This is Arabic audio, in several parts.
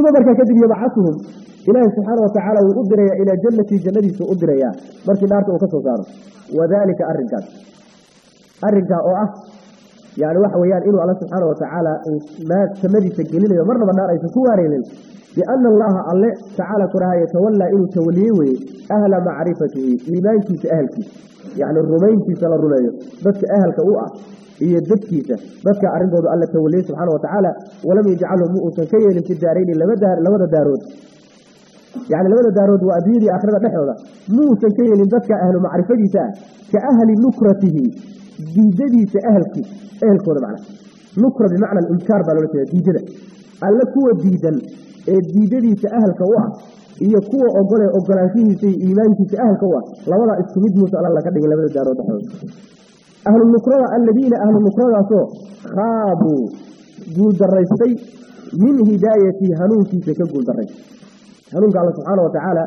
uma markaa kadib yabcasuhum ilaahi subxaana watacaala wuu u diraya ilaa jannatii jannadiisa u dirayaa markii naarta uu ka soo saaro. Wadalika arrinkaas. Arrinkaa oo ah yani waxa weeyaan inuu alla subxaana watacaala uu jannadiisa gelinayo marnaba naar aysan ku waareynin. Biana allaha alle tacaala koraha yatawallaa inuu tawaliyey weye ahla macrifatihi iimaankiisa ahalkiisa. Yacni rumayntiisa la rumeeyo. Dadka ahalka u ah iyo dadkiisa. Dadka arrintooda alla tawaliyey subxaana watacaala walam yajcalhu mu uusan ka yeelin fi daarayni labada daarood. Yani labada daarood waa adduunyadii aakhirada dhexdooda. Muusan ka yeelin dadka ahlu macrifadiisa ah ka ahli nukratihi diidadiisa ahalkiisa ehelkooda macna. Nukra bimacna alinkaar baa loola jeeda diidada. Alle kuwa diidan ee diidadiisa ahalka u ah iyo kuwa ogole ogolaanshihiisa iyo iimaankiisa ahalka u ah labadaa isku mid muusa alla laga dhigin labada daarood dhexdooda ahlu nukrada aladiina ahlu khaabuu guuldaraystay min hidaayatii hanuunkiisa ka guuldaraystay hanuunka alla subxaana watacaala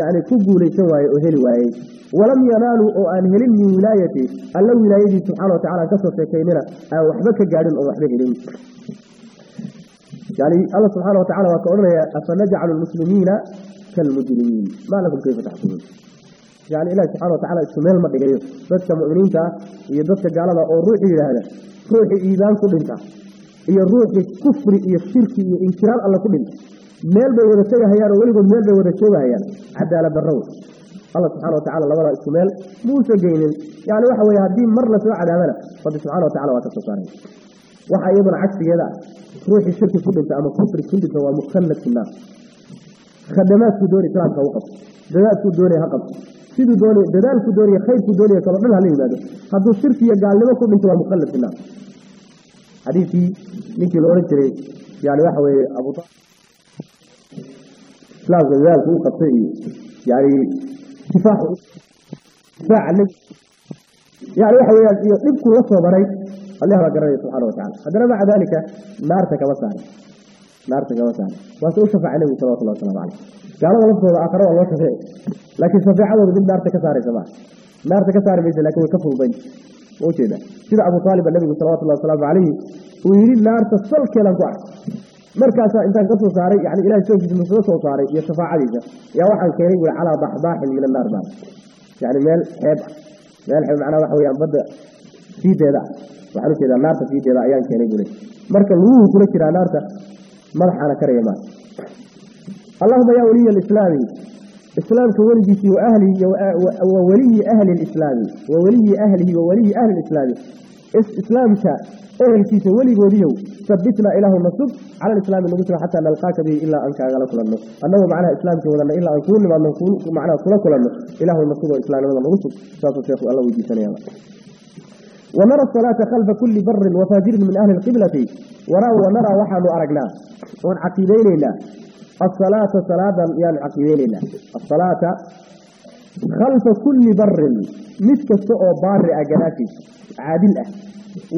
yani ku guulaysan waaye oo heli waayey walam yanaaluu oo aan helin min wilaayati alla wilaayadii subxana watacala ka soo sheekaynina aan waxba ka gaadhin oon waxba helin. Yani alla subxaana watacala waa ka odhanaya afanajcalu lmuslimiina kalmujrimiin? Maa lakum kayfa taxkumuun yani ilahi subxana watacala isku meel ma dhigayo. Dadka mu'miniinta iyo dadka gaalada oo ruuxii yidhaahda ruuxii iimaan ku dhinta iyo ruuxii kufri iyo shirki iyo inkiraar alle ku dhinta. Meel bay wada tegahayaan oo weligood meel bay wada joogahayaan. Cadaalad darrow alla subxana watacala labadaa isku meel muusa geynin. Yani waxa weye haddii mar la soo cadaabana rabbi subxana watacala waa ka soo saaray waxaa iyaduna cagsigeeda ah ruuxii shirki ku dhinta ama kufri ku dhinta waa mukallad fi naar khadamaadkuu doonay islaamka u qabto. Dadaadkuu doonaya ha qabto siduu doonay dadaalkuu doonaya khayrkuu doonaya kaloo dhan hala yimaado hadduu shirki iyo gaalnimo ku dhinto waa mukallad fi naar xadiidkii ninkii la odhan jiray yani waxa weeye abu islaamka dadaalku u qabtay iyo yani difaaca yani waxa weyaan iyo dhibkuu la soo baray allah baa garanaya subxana watacala haddana maca dalika naarta kama saaray naarta kama saaray waase u shafaaca nebigu salawatullah waslamu caleyh gaalada laftooda aakhare waa loo shafeeci laakiin shafeecadooda dib naarta ka saaraysa maa naarta ka saari maysa laakiin way ka fududayn. Ma sida abu taaliba nebigu salawatullahi wasalaamu calayhi uu yidhi naarta salkeedan ku arkay markaasaa intaan ka saaray yani ilahay soonkiisa musuga soo saaray iyo shafaacadiisa yaa waxaan keenay bui calaa baxbaaxin min annaar baa. Yani meel xeeb ah meel xeeb macnaha waxa weyaan badda siideeda ah waxaan u jeedaa naarta siideeda ayaan keenay bule marka luguhu kula jiraa naarta madaxaana karaya maa allahuma yaa waliya alislaami islaamka weligiisii waweliyi ahli lislaami waweliyi ahlihi waweliyi ahli lislaami islaamka ehelkiisa weligoodiyow sabitnaa ilaahu nasub cala lislaami nagu jiro xataa nalqaaka bihi ilaa aan kaagala kulanno. Annagoo macnaha islaamka wadanna ilaa aan kuu nimaadno macnaha kula kulanno. Ilaahu nasub oo islaamnimada nagu sug saasuu sheekhu alla weydiisanayaba wanara salaata khalfa kulli barin wafaajirin min ahli lqiblati wanara waxaanu aragnaa. Oon caqiidaynaynaa asalaata salaadan yaan caq yeelinaa asalaata khalfa kulli barin mid kasta oo baari ah gadaashiisa caadil ah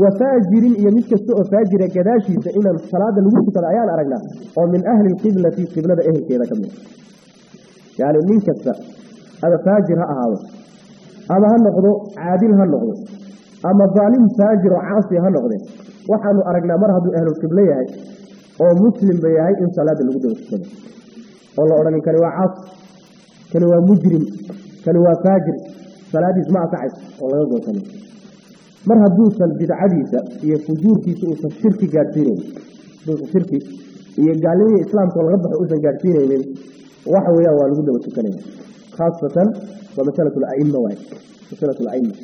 wa faajirin iyo mid kasta oo faajira gadaashiisa inaan salaada lagu tukada ayaan aragnaa oo min ahli lqiblati qiblada ehelkeeda ka mida yani nin kasta ada faajir ha ahaado ama ha noqdo caadil ha noqdo ama daalim faajir oo caasi ha noqde waxaanu aragnaa mar hadduu ahlulqiblo yahay oo muslimba yahay in salaada lagu daba tukado oo la odhanin kani waa caasi kani waa mujrim kani waa faajir salaadiis ma asaxayso oo laga goosanin mar hadduusan bidcadiisa iyo fujuurkiisa uusan shirki gaadhsiinaynin haduusan shirki iyo gaalnimihii islaamka laga baxo uusan gaadhsiinaynin waxa weeyaan waa lagu daba tukanaya khaasatan waa masalatu laima waay masalatu laima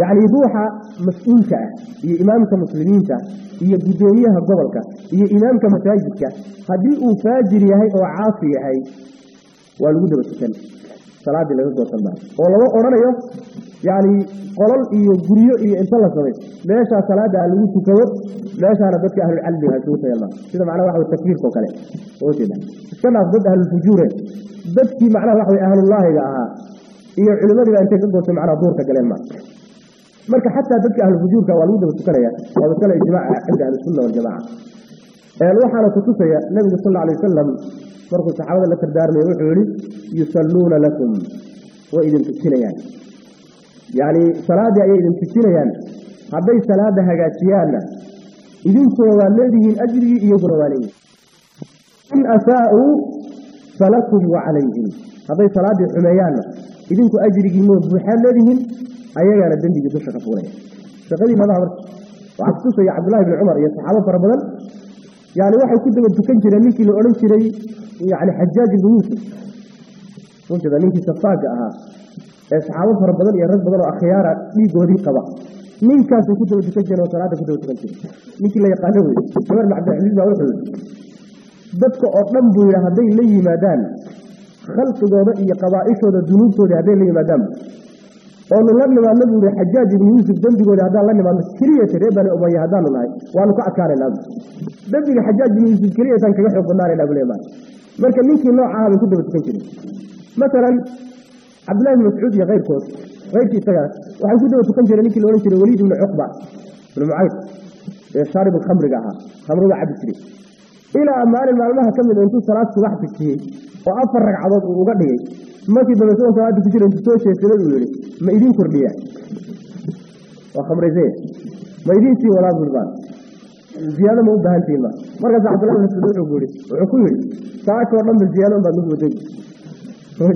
yacni ruuxa mas'uulka ah iyo imaamka muslimiinta iyo guddoomiyaha gobolka iyo imaamka masaajidka haddii uu faajir yahay oo caasi yahay waa lagu daba tukan. Salaadii laga goosan maayo oo lama odhanayo yacni qolol iyo guryo iyo inta la samay meeshaa salaada ha lagu tukado meeshaana dadka ahlulcalmiga ha isugu sida macnaha waxa oo kale. Oo jeeda iska dad ahlulfujuure dadkii macnaha waxa way ahlullaahiga ahaa iyo culimadiiba intay ka goostay macnaha duurka galeen maa marka xataa dadka ahlufujuurka waa lagu daba tukanaya waa masale ijmaaca cinda ahlisunna waljamaca waxaana kutusaya nabigu sal alay wasalam markuu saxaabada la dardaarmay wuxuu yihi yusalluuna lakum way idin tusinayaan yacni salaaddii ayay idin tusinayaan hadday salaada hagaajiyaanna idinkuna waa leedihiin ajrigii iyaguna waa leeyihin in asaa'uu falakum wa calayhim hadday salaaddii xumeeyaanna idinku ajrigiimo buuxaad leedihiin ayagaana dembigii dusha ka fuulaya shaqadii madaha marka waxaa kutusaya cabdullahi bni cumar iyo saxaabo fara badan. Yani waxay ku daba tukan jireen ninkii la odhan jiray yani xajaaj ibnu yuusuf ninkii safaaga ahaa ee saxaabo fara badan iyo rag badan oo akhyaara dhiigoodii qaba. Ninkaasuu ku daba tukan jireen oo salaada ku daba tukan jiray. Ninkii la yaqaano wey cumar bin cabdilcasiis baa wuxuu yidhi dadka oo dhan buu yidhi hadday la yimaadaan khalqigooda iyo qabaa'ishooda dunuubtooda hadday la yimaadaan oonu la nimaadno buu yihi xajaaj ibnu yuusuf dembigooda haddaan la nimaadno keliyata reer bani umaya haddaanu nahay waanu ka adkaanaynaa dembiga xajaaj ibnu yuusuf keliyataan kaga xoog leeyahay. Marka ninkii noocaha bay ku daba tukan jireen masalan cabdullahi ibn mascuud iyo keyrkood keyrkii isagaas waxay ku daba tukan jireen ninkii la odhan jiray weliid ibnu cuqba ibnu mucayd ee shaarib khamriga ahaa khamruga cabi jiray ilaa maalin maalmaha ka mid intuu salaad subax tujiyey oo afar ragcadood uu uga dhigay markii dambe isagoo salaada ku jira intuu soo jeesaday uu yihi ma idiin kordhiya. Waa khamraysaya ma idiin sii wadaa burbaan ziyaado ma u baahantihiin ma markaas cabdullahi bin mascuud wuxuu yidhi wuxuu ku yidhi saakoo dhan ba ziyaado unbaad nagu waday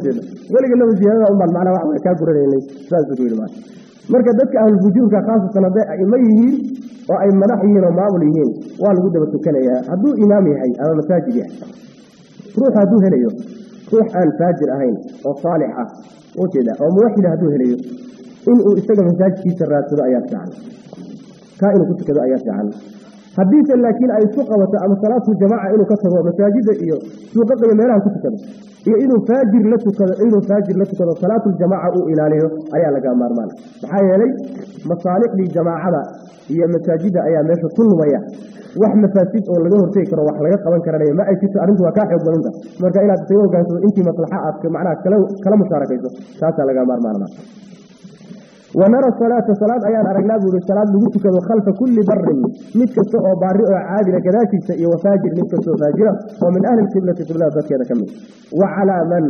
jeeda weliganaba ziyaadada unbaan macnaa wax way kaa guranaynay. Saasuu ku yidhi maa marka dadka ahlulfujuurka khaasatan hadday aimo yihiin oo ay madax yihiin oo maamul yihiin waa lagu daba tukanayaa. Hadduu imaam yahay ama masaajid yahay ruux hadduu helayo ruux aan faajir ahayn oo saalix ah ujeeda oo muwaxida hadduu helayo inuu isaga masaajidkiisa raadsado ayaa fiican. Kaa inuu ku tukado ayaa fiican. Haddiise laakiin ay isu qabato ama salaatu jamaaca inuu ka tago masaajida iyo suuqaqa iyo meelaha ku tukado iyo inuu faajir la tukado inuu faajir la tukado salaatuljamaaca uu ilaaliyo ayaa laga maarmaan. Maxaa yeelay masaalixdii jamaacada iyo masaajida ayaa meesha ku lumaya. Wax mafaasid oo laga hortegi karo wax laga qaban karanayo ma ay jirto arrintu waa kaa xoog badanta. Marka inaad isaga hogaansado intii maslaxa aad macnaha kala mushaarakayso taasaa laga maarmaanma wanara salaata salaad ayaan aragnaa buuri salaad lagu tukado khalfa kulli barin mid kasta oo baari oo caadila gadaashiisa iyo wafaajir mid kastoo faajira oo min ahli qiblati qiblada dadkeeda ka mid wa calaa man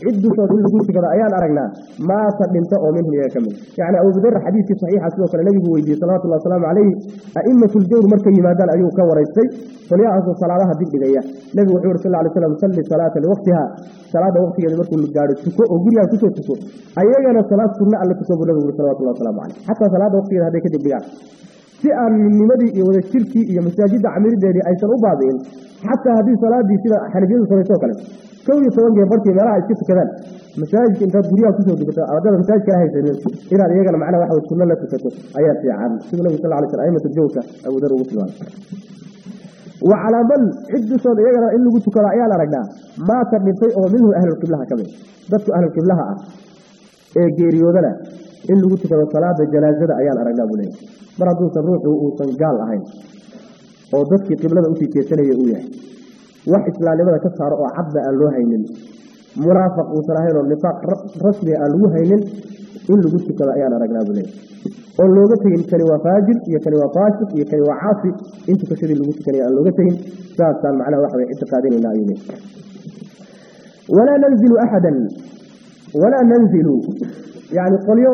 cid dushood in lagu tukado ayaan aragnaa maata dhinta oo minhum iyaga ka mid yacni abubudar xadiidkii saxiixa sidoo kale nebigu weydiiyey salawatullahi wasalaamu calayhi a'imatuljawr markay yimaadaan ayuu ka waraystay qolyahaasoo salaadaha dibdhigaya nebigu wuxuu yuri sal ly slam salli salaata liwaqtiha salaada waqtigeeda markuu gaadho tuko oo gurigaan ku soo tuko ayagana salaad sunna alla tuko buu nebigu yuri salawatullahi waslamu caleyh xataa salaada waqtigeeda hadday ka dibdhigaan si aan midnimadii iyo wadajirkii iyo masaajidda camirideedii aysan u baabi'in xataa haddii salaadii sida xanafiyadu samaysoo kale kow iyo toban gee barkii meelaha iska tukadaan masaajidka intaad guryaha ku soo tukato ardada masaajid kala haysanin inaad iyagana macnaha waxa sunno la tukato ayaa fiican. Siduu nabigu sal ly sl aimatu jawka abudar ugu tilmaamay wa calaa man cid dushood iyagana in lagu tukado ayaan aragnaa maata dhintay oo minhu ahlulqiblaha ka mid. Dadku ahlulqiblaha ah ee geeriyoodana in lagu tukado salaada janaazada ayaan aragnaa buu leeyahy mar hadduusan ruuxu uusan gaal ahayn oo dadkii qiblada u sii jeesanaya uu yahay wax islaamnimada ka saaro oo cadda aan loo haynin munaafiq uusan ahayn oo nifaaq rasmiga aan lagu haynin in lagu tukado ayaan aragnaa buu leeyahy اللغة كانوا كان هو فاجر يكان هو فاسق يكان هو عاصي انت كشري اللغة تهين اللغة تهين سال سال معنا وحوة اعتقادين النائمين ولا ننزل أحدا ولا ننزل يعني قليو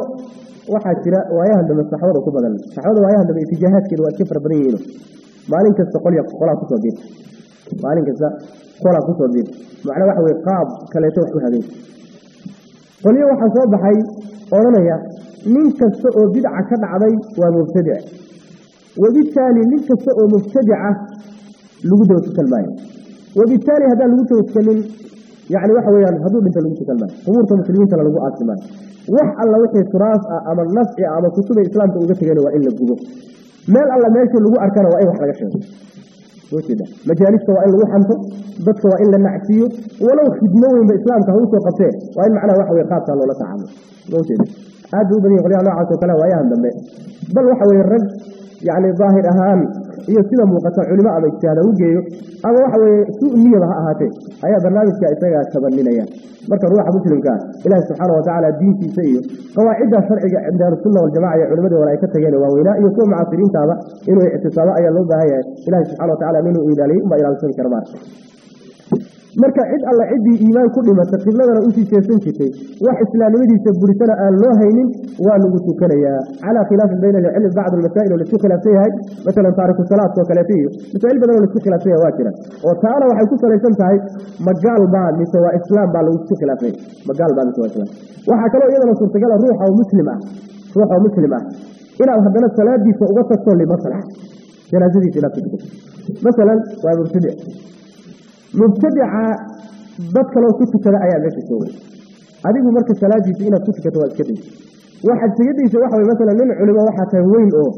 واحد سراء وايهن دم السحور وكبغا السحور وايهن دم اتجاهات كده وكفر برينه ما لنك استقليو قولا كتو بيت ما لنك استقليو قولا كتو بيت معنا وحوة قاب كلا يتوحو هذين واحد صوب بحي قولنا nin kasta oo bidca ka dhacday waa mubtadic wabitaali nin kasta oo mubtadica lagu daba tukan maayo wabitaali haddaan lagu daba tukanin yani waxa weyaan hadduu dhinta lagu tukan maayo qubuurta muslimiintana lagu aasi maayo wax alla wixii turaas ah ama nafci ah ama kutuba islaamka uga tegayna waa in la gubo. Meel alla meeshii lagu arkana waa in wax laga sheego. Majaalista waa in lagu xanto dadka waa in la aad bay u badan yihiin qolyaha noocaas oo kale waayahan dambe. Bal waxa weye rag yacni daahir ahaan iyo sida muuqata culimo ama ijtihaada u geeyo ama waxa weeye su niyaba ha ahaatee ayaa barnaamijka isagaa tabaninaya marka ruuxa muslimkaa ilaahi subxaana watacaala diintiisa iyo qawaacidda sharciga cinda ahlusunna waljamaca iyo culimadii hore ay ka tageen waaweynaa iyo kuwa mucaasiriintaaba inuu ictisaabo ayaa loo baahan yahay. Ilahi subxana watacala inuu ilaaliyo unbaa ilaalsan kara maarka marka cid alla ciddii iimaan ku dhimata qibladana u sii jeesan jirtay wax islaamnimadiisa burisana aan loo haynin waa lagu tukanayaa calaa khilaafin bayna alcilmi bacd almasaa'il oo la isku khilaafsan yahay masalan taariku salaadka oo kaleeto iyo masaa'il badan oo la isku khilaafsan yahay waa jira. Oo taana waxay ku salaysan tahay magaal baa mise waa islaam baa lagu khilaafay magaal baa mise waa islaam. Waxaa kaloo iyadana suurtagala ruuxa oo muslim ah ruuxa oo muslim ah inaad haddana salaadiisa uga tagto limaslaxa janaasadiisa inaad tukato masalan waa mubtadic mubtadica dad kaloo ku tukada ayaa meesha joogay. Adigu marka salaadiisa inaad ku tukato waa iska day waxaad tegadiisa waxa way masalan nin culimo waxaa tahay weyn oo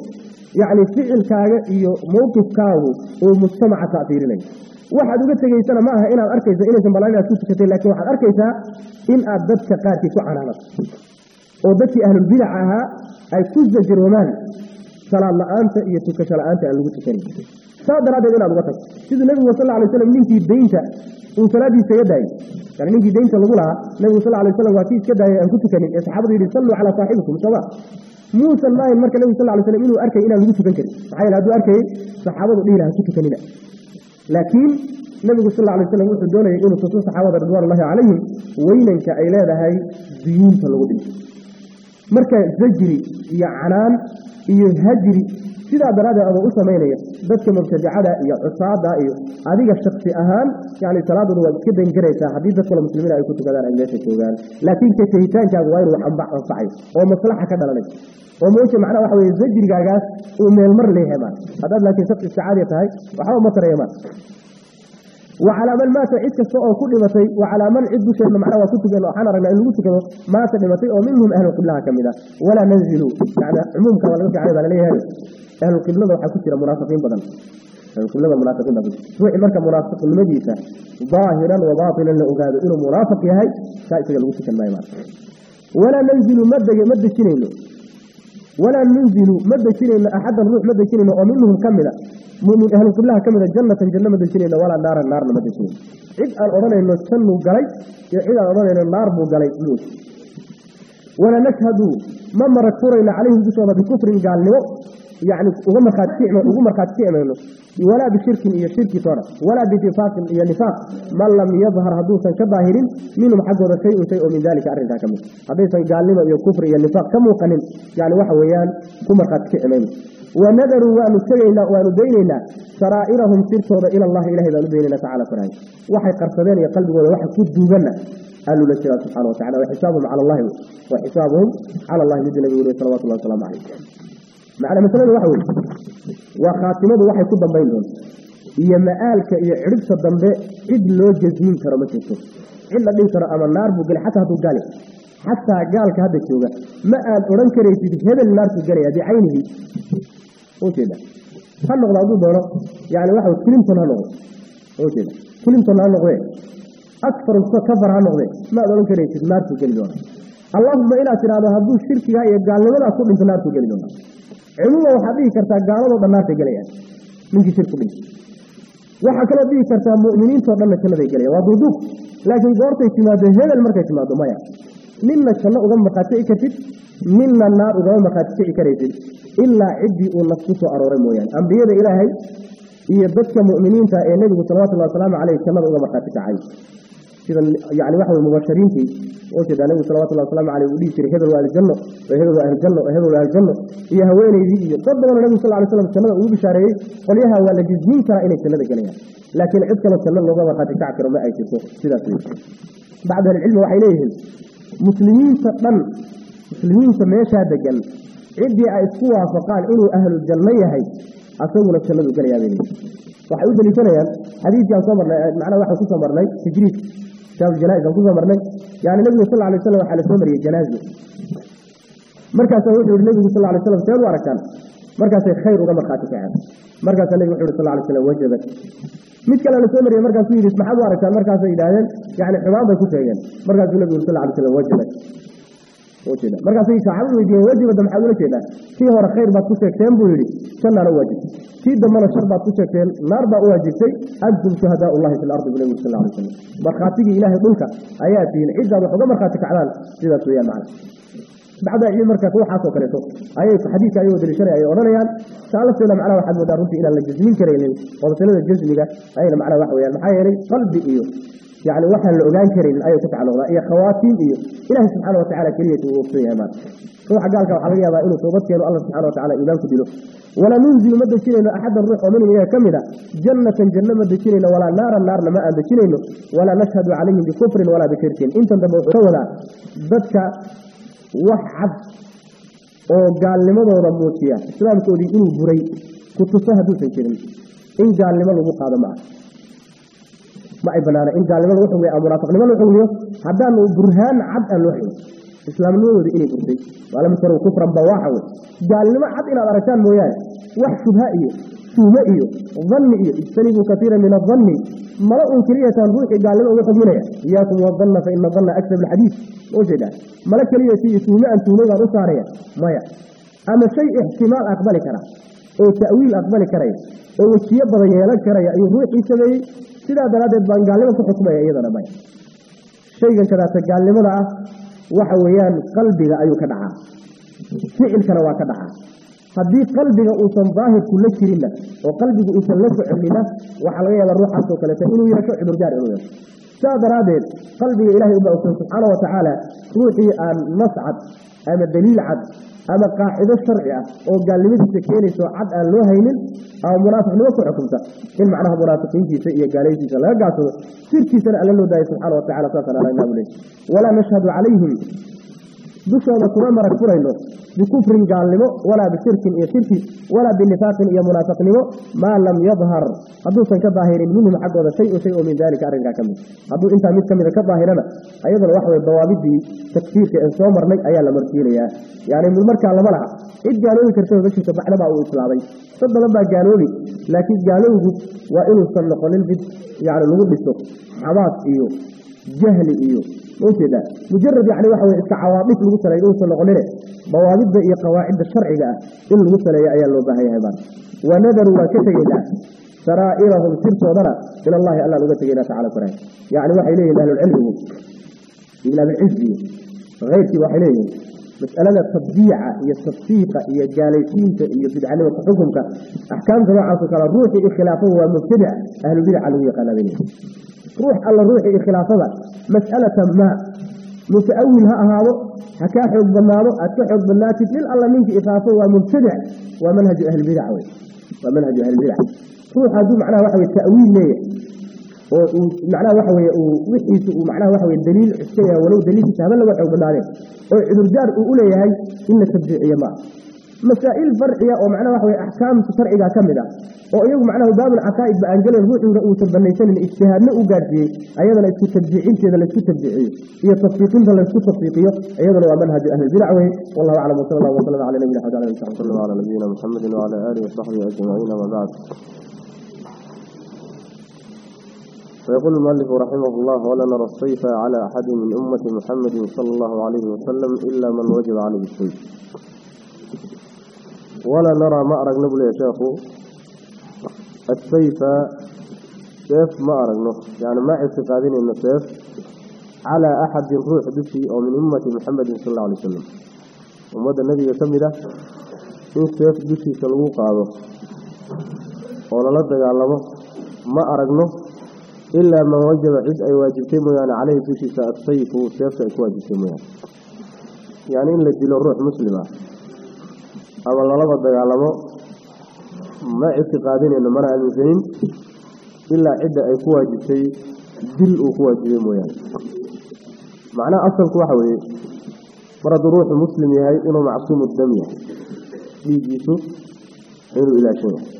yacni ficilkaaga iyo mawqifkaagu uu mujtamaca ta'fiirinaya waxaad uga tegaysana ma aha inaad arkaysa inaysan ballan inaad ku tukatay laakiin waxaad arkaysaa in dadka qaarkii ku canaanato oo dadkii ahlulbidac ahaa ay ku zajroomaan salaad la'aanta iyo tukasho la'aanta aan lagu tukanin saas daraaddeed inaad uga tagto siduu nebigu sal alay slam ninkii daynta uu salaadiisa iga daayay yani ninkii daynta lagu lahaa nebigu sal alay slam waa kii iska daayay aan ku tukanin ee saxaabadu yidhi salluu calaa saaxibikum sooma muusan maahin marka nebigu sal alay slam inuu arkay inaan lagu tukan karin. Maxaa yeele hadduu arkayay saxaabadu dhihi ku tukanina. Laakiin nebigu sal alay slam wuxuu doonayay inuu tuso saxaabada ridwaanullahi calayhim weynanka ay leedahay duyuunta lagu dhinto marka zajri iyo canaan iyo hajri sidaa daraaddeed adoo u samaynaya dadka mubtadicada iyo cusaada iyo adiga shaksi ahaan yani salaadooda waad iska dayn karaysaa haddii dad kale muslimiin ay ku tukadaan ay meesha joogaan. Laakiin ka tehitaankaagu waa inuu anfacayo oo maslaxa ka dhalanay. Oo moosha macnaha waxa weye zajrigaagaas uu meelmar leeyahay maa haddaad laakiin shaksi isticaadiya tahay waxba ma taraya maa وعلى من مات عيد كسو أو كدمتي وعلى من عيد بشيء معناه وكتبين وحنا رجل ان لغو مات دمتي أو منهم أهل القبلة كميدا ولا ننزلوا. يعني عمومك ولا لغا عليه ليه أهل القبلة ku jira munaafiqiin badan أهل القبلة munaafiqiin badan ruuxi marka munaafiq nimadiisa ظاهرا ogaado inuu munaafiq yahay ka isaga lagu tukan maayo ولا ننزل مدج مدجينينو ولا ننزل مدجينينو أحد الروح مدجينينو أو mumin ahlulqiblaha ka mida ah jannatan janna ma dejinayno walaa naaran naarna ma dejinayno cid aan odhanayno jannuu galay iyo cid aan odhanayno naar buu galay mood walaa nashhadu ma marag furayno calayhim dushooda bikufrin gaalnimo yani uga maraatkicm ugu markhaati kicmayno walaa bishirkin iyo shirkitoona walaa binifaaqin iyo nifaaq man lam yadhar hadduusan ka daahirin minhum xaggooda shay-un shay oo min dalika arrinkaa ka mid. Haddaysan gaalnimo iyo kufri iyo nifaaq ka muuqanin yani waxa weeyaan ku markhaati kicmayno ونذروا ونسينا ونديننا سرائرهم سرتهم إلى الله إلهي ذا نديننا تعالى فرعي. وحي قرصدين ولا وحي كد دوغنا قالوا لك سبحانه وتعالى وحسابهم على الله وحسابهم على الله الذي نبي صلوات الله وسلامه عليه. معنى مثلا وحوي وخاتمة وحي كد بينهم. هي مآلك هي عربت الضنباء عد لو جزمين كرمتك. إلا ترى أما النار بقل حتى هدو xataa gaalka hadda jooga ma aad odhan karaysid hebel naarku galayaa bicaynihi. Ujeeda ha noqda hadduu doono yani waxa filimton ha noqdo. Ujeeda filimton ha noqdee. Akfar kafar ha noqdee. Ma odhan karaysid naarku geli doona. Allaahuma inaad tidhahdo hadduu shirkigaa iyo gaalnimadaa ku dhinto naarku geli doona. Cumuuman waxaad dhihi kartaa gaaladoo dhan naarka gelayaan ninkii shirku dhinta waxaa kaloo dhihi kartaa muminiintoo dhanna jannaday gelaya waa duuduub laakiin goortay timaado hebel markay timaado maya midna janno ugama markhaatikici kartid midna naar ugama markhaatikici karaysid ilaa ciddii uu nas ku arooray mooyaane. Ambiyada ilaahay iyo dadka mu'miniinta ee nebigu salawatullhi wasalaamu caleyh jannada uga markhaati kacay. Sida yani waxa wey mubashiriintii oo nebigu salawatullahi wasalaamu caleyh uu dhihi jiray hebel waa aljanno hebel waa aljanno hebel waa aljanno. Iyo haweeneydii iyo dad badanoo nebigu sal alay slam jannada ugu bishaareeyey qolyaha waa la jismin karaa inay jannada gelayaan laakiin cid kaloo janno looga markhaati kaci karo ma ay jirto sidaas bacdu ahlicilmi waxay leeyihiin muslimiinta dhan muslimiinta meeshaa degan ciddii ay isku waafaqaan inuu ahlu janno yahay asaguna jannadu gelayaabay waxay u deliishanayaan xadiidkaan soo marnay macnaha waxaan ku marnay tajriidka kitaabul aan ku marnay yani nebigu sal alay waslam waxaa la soo mariyey janaazi. Markaasaa wuxuu yihi nebigu sal alay slam seed u aragtaan markaasay khayr uga markhaati kaceen. Markaasaa nebigu wuxu yhi sal alay slam wajabat mid kale soo mariyey markaasuu yidhi maxaad u aragtaan markaasay yidhaahdeen? Yani xumaan bay ku sheegeen. Markaasuu nabigu sal alay slam wajaba markaasay saxaabadu weydiiyeen wajibada maxaad ula jeedaa? Kii hore khayr baad ku sheegteen buu yidhi. Jannaana u kii dambana shar baad ku sheegteen naar baa u waajibtay antum shuhadaa ullahi fi lardi buu nabigu sal alay slam markhaatigii ilaahay dhulka ayaa tihiin ciddaad wax uga markhaati kacdaan sidaas weeyaan macna. بعد أي مركز هو حاسو كريتو أي حديث أيوة دل الشرع أيوة ونريان سأل سيدة معنا واحد مدارنتي إلى الجزمين كرينين وبسنة الجزمين أين معنا واحد ويان محايري قلبي إيوه يعني waxaan la ogaan karin ayuu ku tacalluqdaa iyo khawaatim iyo ilaahay subxaana watacaala keliyatu uu ogsan yahay maanta ruuxa gaalka waxaa laga yaabaa inuu toobad keeno allah subxana watacaala iimaan ku dilo walaa nunzilu ma dejinayno axadan ruux oo minhum iyaga ka mid a jannatan janno ma dejinayno walaa naaran naarna ma aan dejinayno walaa وحد وقال لما دور موتيا السلام قولي إن بري كنت سهدو سنكرم إن قال لما لو بقى دماء ما إبنانا إن قال لما لو حمي أمرافق لما لو حمي هذا أنه برهان عد الوحي السلام نوري إني قولي ولم تروا كفرا بواحو قال لما عد إلى الأرشان مويا وحشبها إيه tuume iyo danni iyo ijtanibuu kaiira min adanni mala un keliyataan ruuxii gaalnimo uga xugminaya iyaakum wadanna fa ina danna aksab alxadiid u jeedaa mala keliyati iyo tuume aan tuumay baan u saaraya maya. Ama shay ixtimaal aqbali kara oo ta'wiil aqbali karaya oo wejiyo badan yeelan karaya ayuu ruuxii sameeyey. Sidaa daraaddeed baan gaalnimo ku xukmaya iyadana maya. Shaygan kadaata gaalnimada ah waxa weeyaan qalbiga ayuu ka dhacaa. Ficilkana waa ka dhacaa هذه قلبك أصلا ظاهر كل شيء لله وقلبك أصلا لسه عمله وحلقية للروح عصر وكالتان إنه يرشع إبن جار إلوه سادة رابع قلبك إله إبن أصلا سبحانه وتعالى روحي أن نصعد أما الدليل عد أما قاعدة شرعية أو قال لي تكيني سوى عد أن لو هينل أو مرافق نوصر عكمتا إن معناها مرافقين في سئية قاليسي سلا يقاسوا سير كيسان ألا لو داي سبحانه وتعالى سبحانه وتعالى ولا نشهد عليهم dushooda kuma marag furayno. Bikufrin gaalnimo walaa bishirkin iyo shirki walaa binifaaqin iyo munaafiqnimo maa lam yadhar. Hadduusan ka daahirin minhum xaggooda shay oo min dalika arrinkaa ka mid. Hadduu intaa mid ka mida ka daahirana ayadana waxa weye dawaabidii takfiirka ee soo marnay ayaa la marsiinayaa yani markaa lama laha cid gaaloobi kartaba ma jirto uu islaamay dad badan baa gaaloobi laakiin gaalowgu waa inuusan noqonin mid yani lagu dhiso xabaas iyo jahli iyo maujeedaa mujarad yani waxa weye iska cawaadif lagu saleeyo inuusan noqonine dawaabidda iyo qawaacidda sharciga ah in lagu saleeyo ayaa loo baahan yahay baan. Wanadaru waan ka tegaynaa saraa'irahum sirtoodana ila allahi allaan uga tegaynaa tacala koraay yani waxay leeyihiin ahlulcilmigu ibn abilcizi keyrkii waxay leeyihiin mas'alada tabdiica iyo tafsiiqa iyo gaalaysiinta iyo bidcanimaka xukumka axkaamta noocaasoo kale ruuxii ikhilaafada waa mubtadic ahlubidaca lagu yaqaana bay leeyihiin ruux alla ruuxii ikhilaafada mas'alata maa muta'awil ha ahaado ha kaa xoog badnaado aad ka xoog badnaatid nin alla ninkii ikhilaafo waa mubtadic waa manhaju ahlibidac wey. Waa manhaju ahlibidac ruux hadduu macnaha waxa weye ta'wiil leeyahay آه، معناه وحوي وحيس ومعناه وحوي الدليل السيء ولو دليل كتاب الله وحوي بالله إذا آه، رجال أقول يا هاي إن تبجي ما. مسائل فرعية ومعناه وحوي أحكام فرعية كاملة. وإيه معناه باب العقائد بأنجل الروح إن رأوا تبنيتين الاجتهاد نقو قادي أيضا لكي تبجيعين كذا لكي تبجيعين هي تصفيقين ذا لكي تصفيقية. أيضا هو منهج أهل زرعوي والله أعلم وصلى الله وسلم على نبينا حجر على نبينا محمد وعلى آله وصحبه أجمعين وبعد. فيقول المؤلف رحمه الله ولا نرى السيف على أحد من أمة محمد صلى الله عليه وسلم إلا من وجب عليه السيف ولا نرى ما أرق نبل يا شيخ. السيف سيف ما أرقنه يعني ما اعتقادين أن السيف على أحد الروح دشي أو من أمة محمد صلى الله عليه وسلم. ومدى النبي يسمي in seef dushiisa lagu qaado oo lala dagaalamo ma aragno ilaa إلا ما وجب عيد أي واجب كمان يعني عليه توش سأصيف أي واجب كمان يعني. يعني. إن لجيل الروح مسلمة. أو الله بده يعلمه ما اعتقادين إنه مرأة المسلمين إلا عيد أي كواجب شيء جل أكواجب كمان يعني. معنى أصل كواحوي برد روح مسلم هاي إنه معصوم الدمية يعني. يجيسه إنه إلى شيء.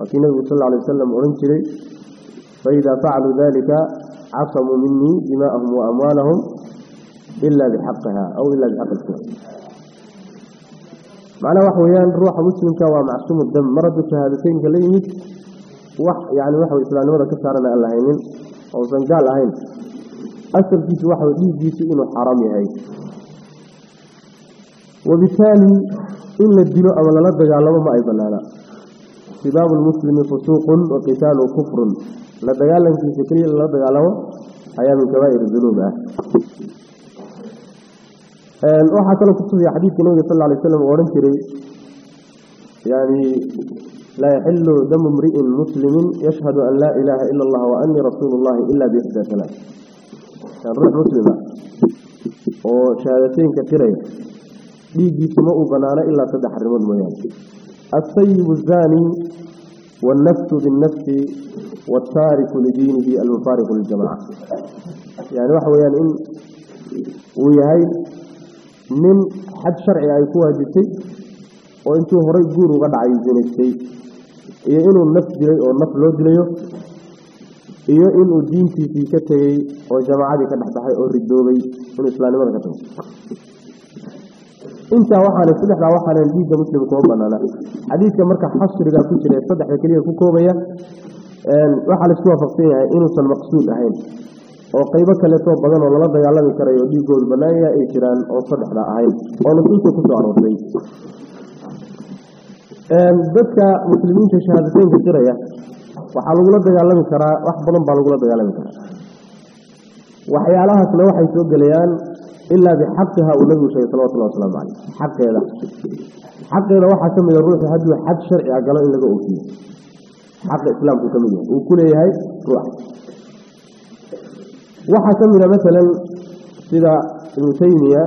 لكن النبي صلى الله عليه وسلم أرنك فإذا فعلوا ذلك عصموا مني دماءهم وأموالهم إلا بحقها أو إلا بحق الكون معنى وحويان روح مسلم مسلمك ومعصوم الدم. مرد الشهادتين كليمك وح يعني وحو إسلام نورا كسرنا اللهين أو زنجال هين أثر فيه وحو إيه جيس إنه حرام يهي وبالتالي إن الدين أولا لدى جعلهم أيضا لنا سباب المسلم فسوق وقتال كفر لا دغالن في فكري لا دغالو هيا من كبائر الذنوب آه ان في حديث النبي صلى الله عليه وسلم اورن يعني لا يحل دم امرئ مسلم يشهد ان لا اله الا الله واني رسول الله الا باحدى ثلاث الروح مسلمة وشهادتين كثيرين ديجي سماء بنانا الا صدح الرمض مهيان الطيب الزاني والنفس بالنفس والتارك لدينه المفارق للجماعة. يعني واحد ويان إن ويهاي من حد شرعي عيكوها جيتي وإنتو هوري جورو غد عايزين الشيء يعينو النفس جلي أو النفس لو جليو يعينو دينتي في كتهي وجماعة كان حي اوري الدوبي والإسلامي مرة كتهو intaa waxaana saddexdaa waxaanan dhiigga muslim kuma banaana xadiidka marka xasrigaa ku jira saddexda keliya ku koobaya waxaa la isku waafaqsan yahay inuusan maqsuud ahayn. Oo qaybo kaleetoo badan oo lala dagaalami karayo dhiigoodu banaanya ay jiraan oo saddexdaa ahayn oo nusuusta ku soo aroortay dadka muslimiinta shahaadateynka jiraya waxaa lagula dagaalami karaa wax badan baa lagula dagaalami karaa. Waxyaalahaasna waxay soo gelayaan إلا بحقها ولدوا شيء صلوات الله وسلامه عليه حق هذا حق إذا واحد سمى الروح هذا حد شرعي قال إن لقوا فيه حق الإسلام كمية وكل هاي روح. واحد سمى مثلا إذا المسيمية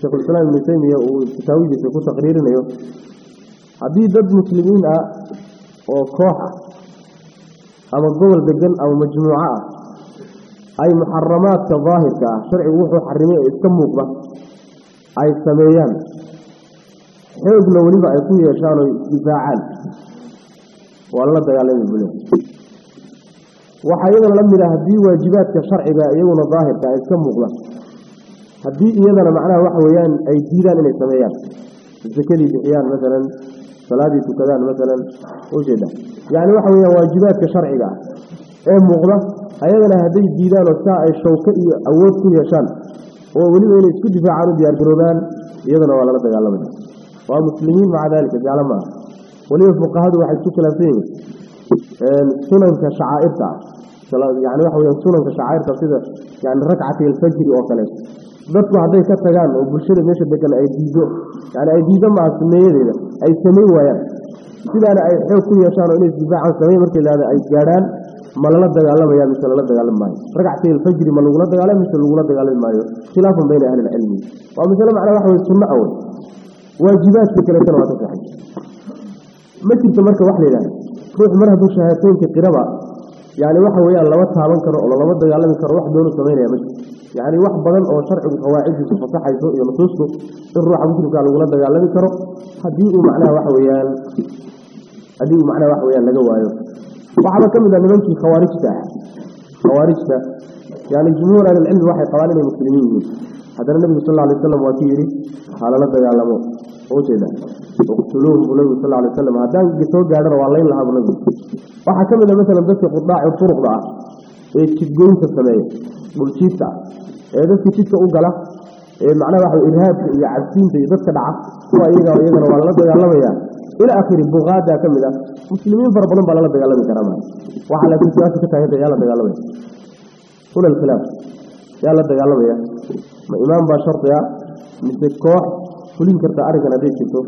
شيخ الإسلام المسيمية وتتاويج في قصة قريرنا حبيب ضد مسلمين آه، أو كوحة أو الضوء البجن أو مجموعات أي محرمات كظاهرة شرع وحو حرمي إسكموك بك أي سميان. حيث لو لبع يكون يشانو إفاعات والله تعلم بلو. وحيدا لم يلا هذه واجبات كشرع بأيون الظاهرة إسكموك بك هذه إيضا معنى وحويان أي جيلان إلي سميان. الزكالي بحيان مثلا صلابي تكذان مثلا وجدا يعني وحويان واجبات كشرع بأيون ee muuqda ayagana hadday diidaan oo saa ay shawko iyo awood ku yeeshaan oo weliba inay isku difaacaan u diyaargaroobaan iyadana waa lala dagaalamaya waa muslimiin maca daalika gaalo ma ah weliba fuqahadu waxay isku khilaafsan yihiin sunanka shacaa'irta ah yani waxa weya sunanka shacaa'irta sida yani rakcati alfajri oo kaleeto dadku hadday ka tagaan oo bulshada meesha degan ay diido yani ay diido maaha suneeyadeeda ay samayn waayaan sidaana ay xoog ku yeeshaan oo inay isdifaacaan samey markay lahada ay gaadhaan ما لا دغالم يا مثل لا دغالم ماي ركعتي الفجر ما لو لا دغالم مثل لو لا ماي خلاف بين أهل العلم. ومثلا على واحد السنة أول. واجبات كثيره ما تصحي مثل تمرك واحد يعني روح مره دو في كقربا يعني واحد ويا لو تعبان كره لو لو دغالم كره واحد دون سمين يا يعني واحد بدل أو شرع القواعد الفصحى يا متوسط. الروح ممكن قال لو لا دغالم كره حديقه معناه واحد ويا. حديقه معناه واحد ويا لا وحبا كمدا نبنك الخوارجتا خوارجتا يعني الجمهور على العلم واحد قوالي المسلمين. هذا النبي صلى الله عليه وسلم وكيري حالا لك يعلمه هو سيدا اقتلوهم صلى الله عليه وسلم. هذا قصوا قادر والله إلا هذا النبي وحبا كمدا مثلا بس يقول داعي الطرق داعي ويتكتقون في السماية ملتيتا هذا في إيه، تيتا إيه، أقلا إيه، معنى واحد إرهاب يعزين في بس كدعا هو إيغا وإيغا والله إلى آخر البغادة كمدا muslimiin fara badan baa lala dagaalami karaa maa waxaa laakiin su'aasha ka taaganta yaa la dagaalamaya huna alkhilaaf yaa la dagaalamaya ma imaam baa shardi ah mise koox fulin karta arrinkan hadday jirto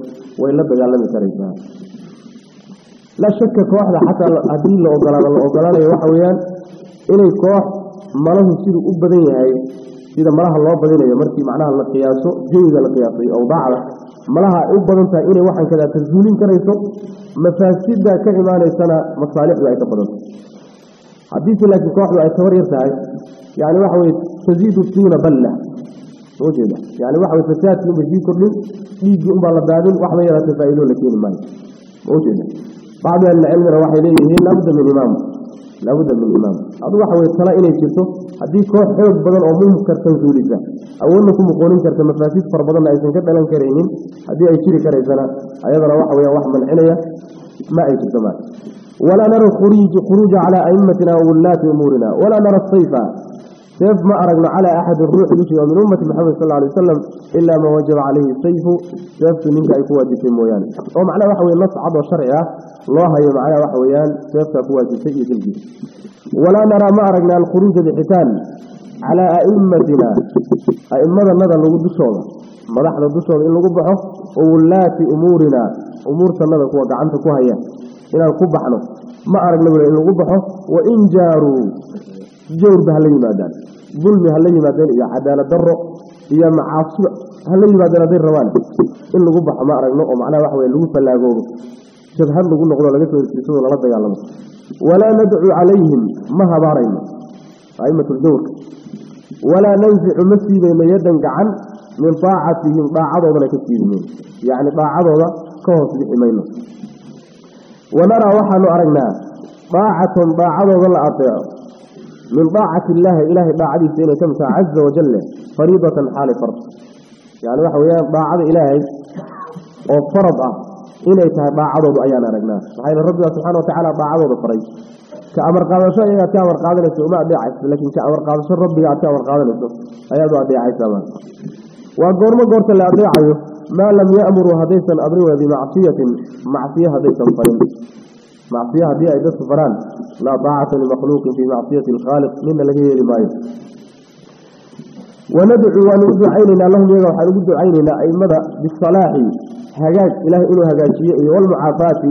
way la dagaalami karaysaa laa shaka kooxda xataa haddii la ogolaado la ogolaanayo waxa weeyaan inay koox malahu siduu u badan yahay sida malaha loo badinayo markii macnaha la qiyaaso jawiga la qiyaaso iyo awdaacda malaha ay u badan tahay inay waxaan kadaa tasuulin karayso مفاسد كإيمان السنة مصالح وعيك بضل حديث الله كواحد وعيك تورير تاعي يعني واحد تزيد الطينة بلة وجده يعني واحد فساد يوم يجي كل يوم يجي أم الله واحد يرى لكين المال وجده بعد العلم روح إليه هي لابد من إمامه لابد من الإمام. أضوح ويطلع إليه كيسو هذه كوات حيوة بضل أمومه كارتان زوليسا أولا كم قولين كارتان مفاسيس فربضان لأيسان كتلا كارينين هذه أي شيري كاريسانا أيضا رواح ويواح من حنية ما أي كتما ولا نرى خروج على أئمتنا وولاة أمورنا. ولا نرى الصيفة سيف ما أرقنا على أحد الروح التي من أمة محمد صلى الله عليه وسلم إلا ما وجب عليه سيفه سيف منك أي قوة في المويان أو معلى وحوي النص عضو الشرعية الله يبعى وحويان سيف قوة في الجيل ولا نرى ما أرقنا الخروج بحتان على أئمتنا. أئمة النظر اللي قد بصورة ما رحنا بصورة اللي قد بحه أولا في أمورنا. أمور النظر قوة عندك وهي إلى القبة حنو. ما أرقنا بلا إلا القبة حنو وإن جاروا جور بها لي مادان ظلم هل لم يبادل إيا عدالة در إيا معاصر هل لم يبادل دير روان إلا قبع ما أرقنا ومعنا وحوة اللي قبع الله قوله شد هل قلنا قلنا لك ورسول الله رضي الله ولا ندعو عليهم. ما بارين أئمة الدور. ولا ننزع مسي بين يدنك عن من طاعتهم. طاعة ولا كثير من يعني ما ولا كوص بحمينا ونرى وحن أرقنا طاعة طاعة ولا أرقنا من طاعة الله إله باعدي سينا كمسا عز وجل فريضة حال يعني فرض يعني وحويا باعد إلهي وفرض إليك باعدود أيانا رجنا. وحيل ربنا سبحانه وتعالى باعدود فريض. كأمر قادة شاء إلا كأمر قادة ما بيعيس لكن كأمر قادة شاء ربي كأمر قادة لسؤماء أيضا بيعيس أمان وقور ما. قورت اللي أبيعيه ما لم يأمر هديثا أبريوه بمعصية معصية هديثا فريض. معصية بها إذا صفران لا طاعة لمخلوق في معصية الخالق. من الذي يرمائه وندعو ونرد عيننا لهم يقول حلو قدو عيننا أي مدى بالصلاح. هجاج إله إله هجاجية والمعافاة.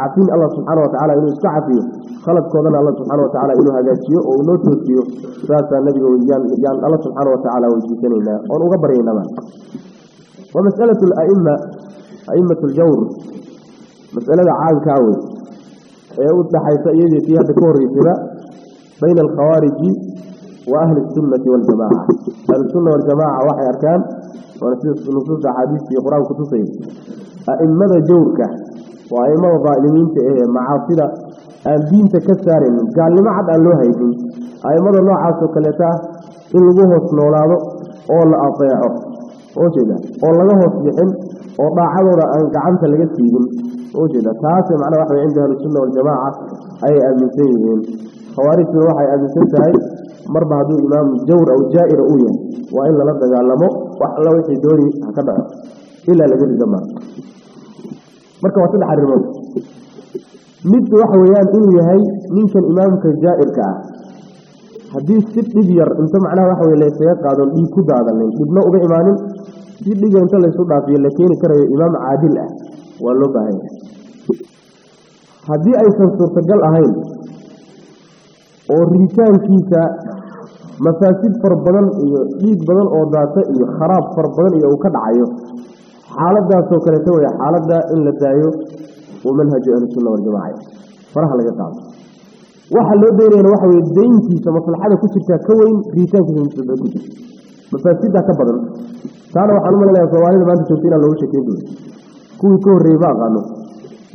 عافين الله سبحانه وتعالى إنه استعفيه خلق كوضنا الله سبحانه وتعالى إنه هجاجية ونوتوكيه رأسا نبيه وليان إليان الله سبحانه وتعالى ويجيسنينا ونغبرينا ما ومسألة الأئمة أئمة الجور. مسألة عام كاوي. أودحيث أيدي فيها بكور يتبع بين الخوارج وأهل السنة والجماعة أهل السنة والجماعة وحي أركان ونصوص حديث في قرآن كتوصين أئمة جورك وأئمة ظالمين معاصرة الدين تكسر قال لما حد قال له هيدين أئمة الله عاصر كالتاه إلغوه سنولاده أول أطيعه أوشي ذا أول أطيعه وضع حضر أنك عمت لك السيدين أجل تاسي على واحد عندها السنة والجماعة. أي المسيحين خوارج من واحد المسيحين هاي. مربع دول إمام جور أو جائر أويا وإلا لبدأ يعلمه وإلا وحي دوري هكذا. إلا لجل الجماعة. مركا وصل حرمه مد واحد ويان إلي هاي من كان إمامك الجائر كا. حديث ست نبير انت معنى واحد ويلا يسيق هذا الإن كدا هذا اللي. ابن أبي عمان ست نبير انت اللي صدع فيه. لكين كره إمام عادل. ولو بهاي haddii aysan suurtagal ahayn oo riditaankiisa mafaasid fara badan iyo dhiig badan oo daata iyo kharaab fara badan iyo uu ka dhacayo xaaladaasoo kaleeta wey xaaladda in la daayo uu manhaju ahlusunna waljamaca faraha laga qaado. Waxa loo daynayana waxa weye dayntiisa maslaxada ku jirtaa ka weyn riditaankiisa mafsada ku jirta mafaasida ka badan. Taana waxaan u soomaalida maanta joogta inaan looga sheekeyn doono. Kuwii ka horreeyey ma aqaano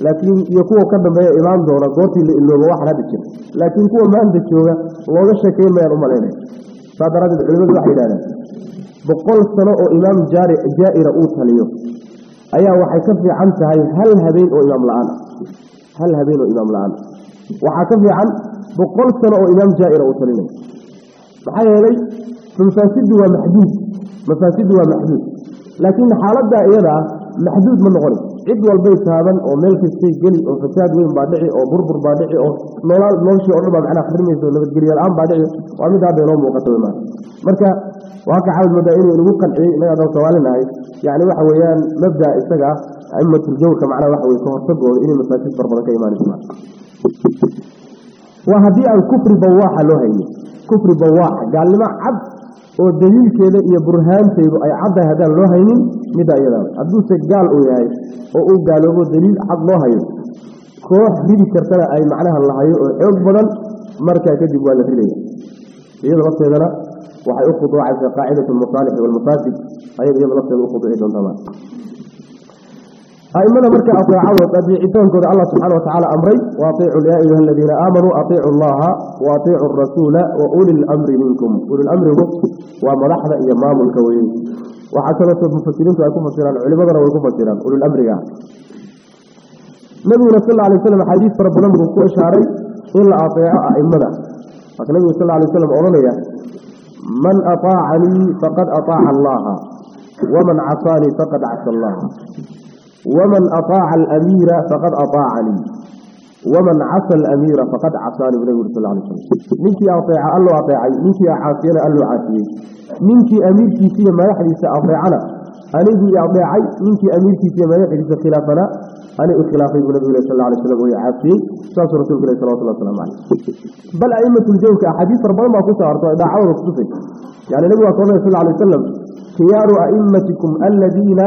laakiin iyo kuwa ka dambeeya imaan doona goortii la iloobo waxaan hadda jira laakiin kuwa maanta jooga looga sheekeyn mayaan u saa daraaddeed culimadu waxay yidhahdaan boqol sano oo imaam jaa'ira uu taliyo ayaa waxay ka fiican tahay hal habeen oo imaam la'aan. Hal habeen oo imaam la'aan. Waxaa ka fiican boqol sano oo imaam jaa'ira uu talinayo maxaa yeelay mafaasiddu waa maxduud mafaasiddu waa maxduud. Laakiin xaaladdaa iyada ah maxduud ma noqoni cid walbay taaban oo meel kastay geli oo fasaad weyn baa dhici oo burbur baa dhici oo noolaal noloshii dhan baa macnaha khrimaysa oo nabadgelyo la'aan baa dhici. Waa mid hadda inoo muuqato wey maana marka waa ka xawid moodaa inuu inagu qanciyey inaga adoo sawaalinahay yacni waxa weeyaan mabda isaga aimatljawrka macnaha waxa weye ka hortagooda inay mafaasid fara badan ka imaanayso maa waa haddii aan kufri bawaaxa loo haynin. Kufri bawaaxa gaalnimo cad oo daliilkeeda iyo burhaanteydu ay caddahay haddaan loo haynin midda iyada hadduuse gaal uu yahay oo uu gaaloobo daliil cad loo hayo koox ridi kartana ay macnaha la hayo oo xoog badan markaa kadib waa la ridaya iyada lafteedana waxay u khuduucaysaa qaacidatu almasaalixi waalmafaasid ayada iyada lafteeda u khuduuci doontaa أئمنا مركا أطيعوا أطيعتونكم الله سبحانه وتعالى أمري وأطيعوا يا أيها الذين آمنوا أطيعوا الله وأطيعوا الرسول وأولي الأمر منكم. أولي الأمر هم ومرحله إمام الكوين وحسنة المفسرين سأكون مفسران علماء ذرا ويكون مفسران. أولي الأمر يا نبي صلى الله عليه وسلم حديث ربنا مرقوع شاري صلى أطيع أئمنا فقال نبي صلى الله عليه وسلم أولي يا من أطاعني فقد أطاع الله ومن عصاني فقد عصى الله. ومن أطاع الأمير فقد أطاعني ومن عصى الأمير فقد عصاني ابن رسول الله صلى الله عليه وسلم. منك يا أطيع قال له أطيعي منك يا حاسين قال له عاسيين منك أميرك في فيما يحدث أطيعنا. أنا ابن أطيعي منك أميرك في ما يحدث خلافنا. اني أخلافي ابن رسول الله صلى الله عليه وسلم وهي عاسي شاس رسول الله صلى الله عليه وسلم. بل أئمة الجو كأحاديث ربما قصة أرطوة إذا عور يعني نبوة صلى الله عليه وسلم خيار أئمتكم الذين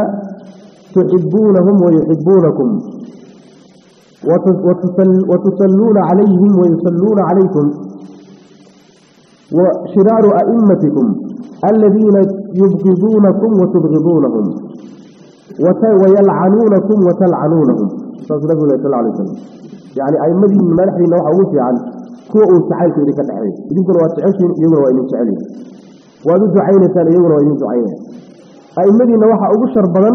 تحبونهم ويحبونكم. وتصلون عليهم ويصلون عليكم. وشرار أئمتكم الذين يبغضونكم وتبغضونهم. ويلعنونكم وتلعنونهم. صلى الله عليه وسلم. يعني أئمتي من ملحي نوع أوسي عن كوء سعيك إذا كتحريك يقول واتعشين يقول وإنك سعلين وأدو دعين سنة يقول وإنك دعين أئمتي نوع أبشر بدن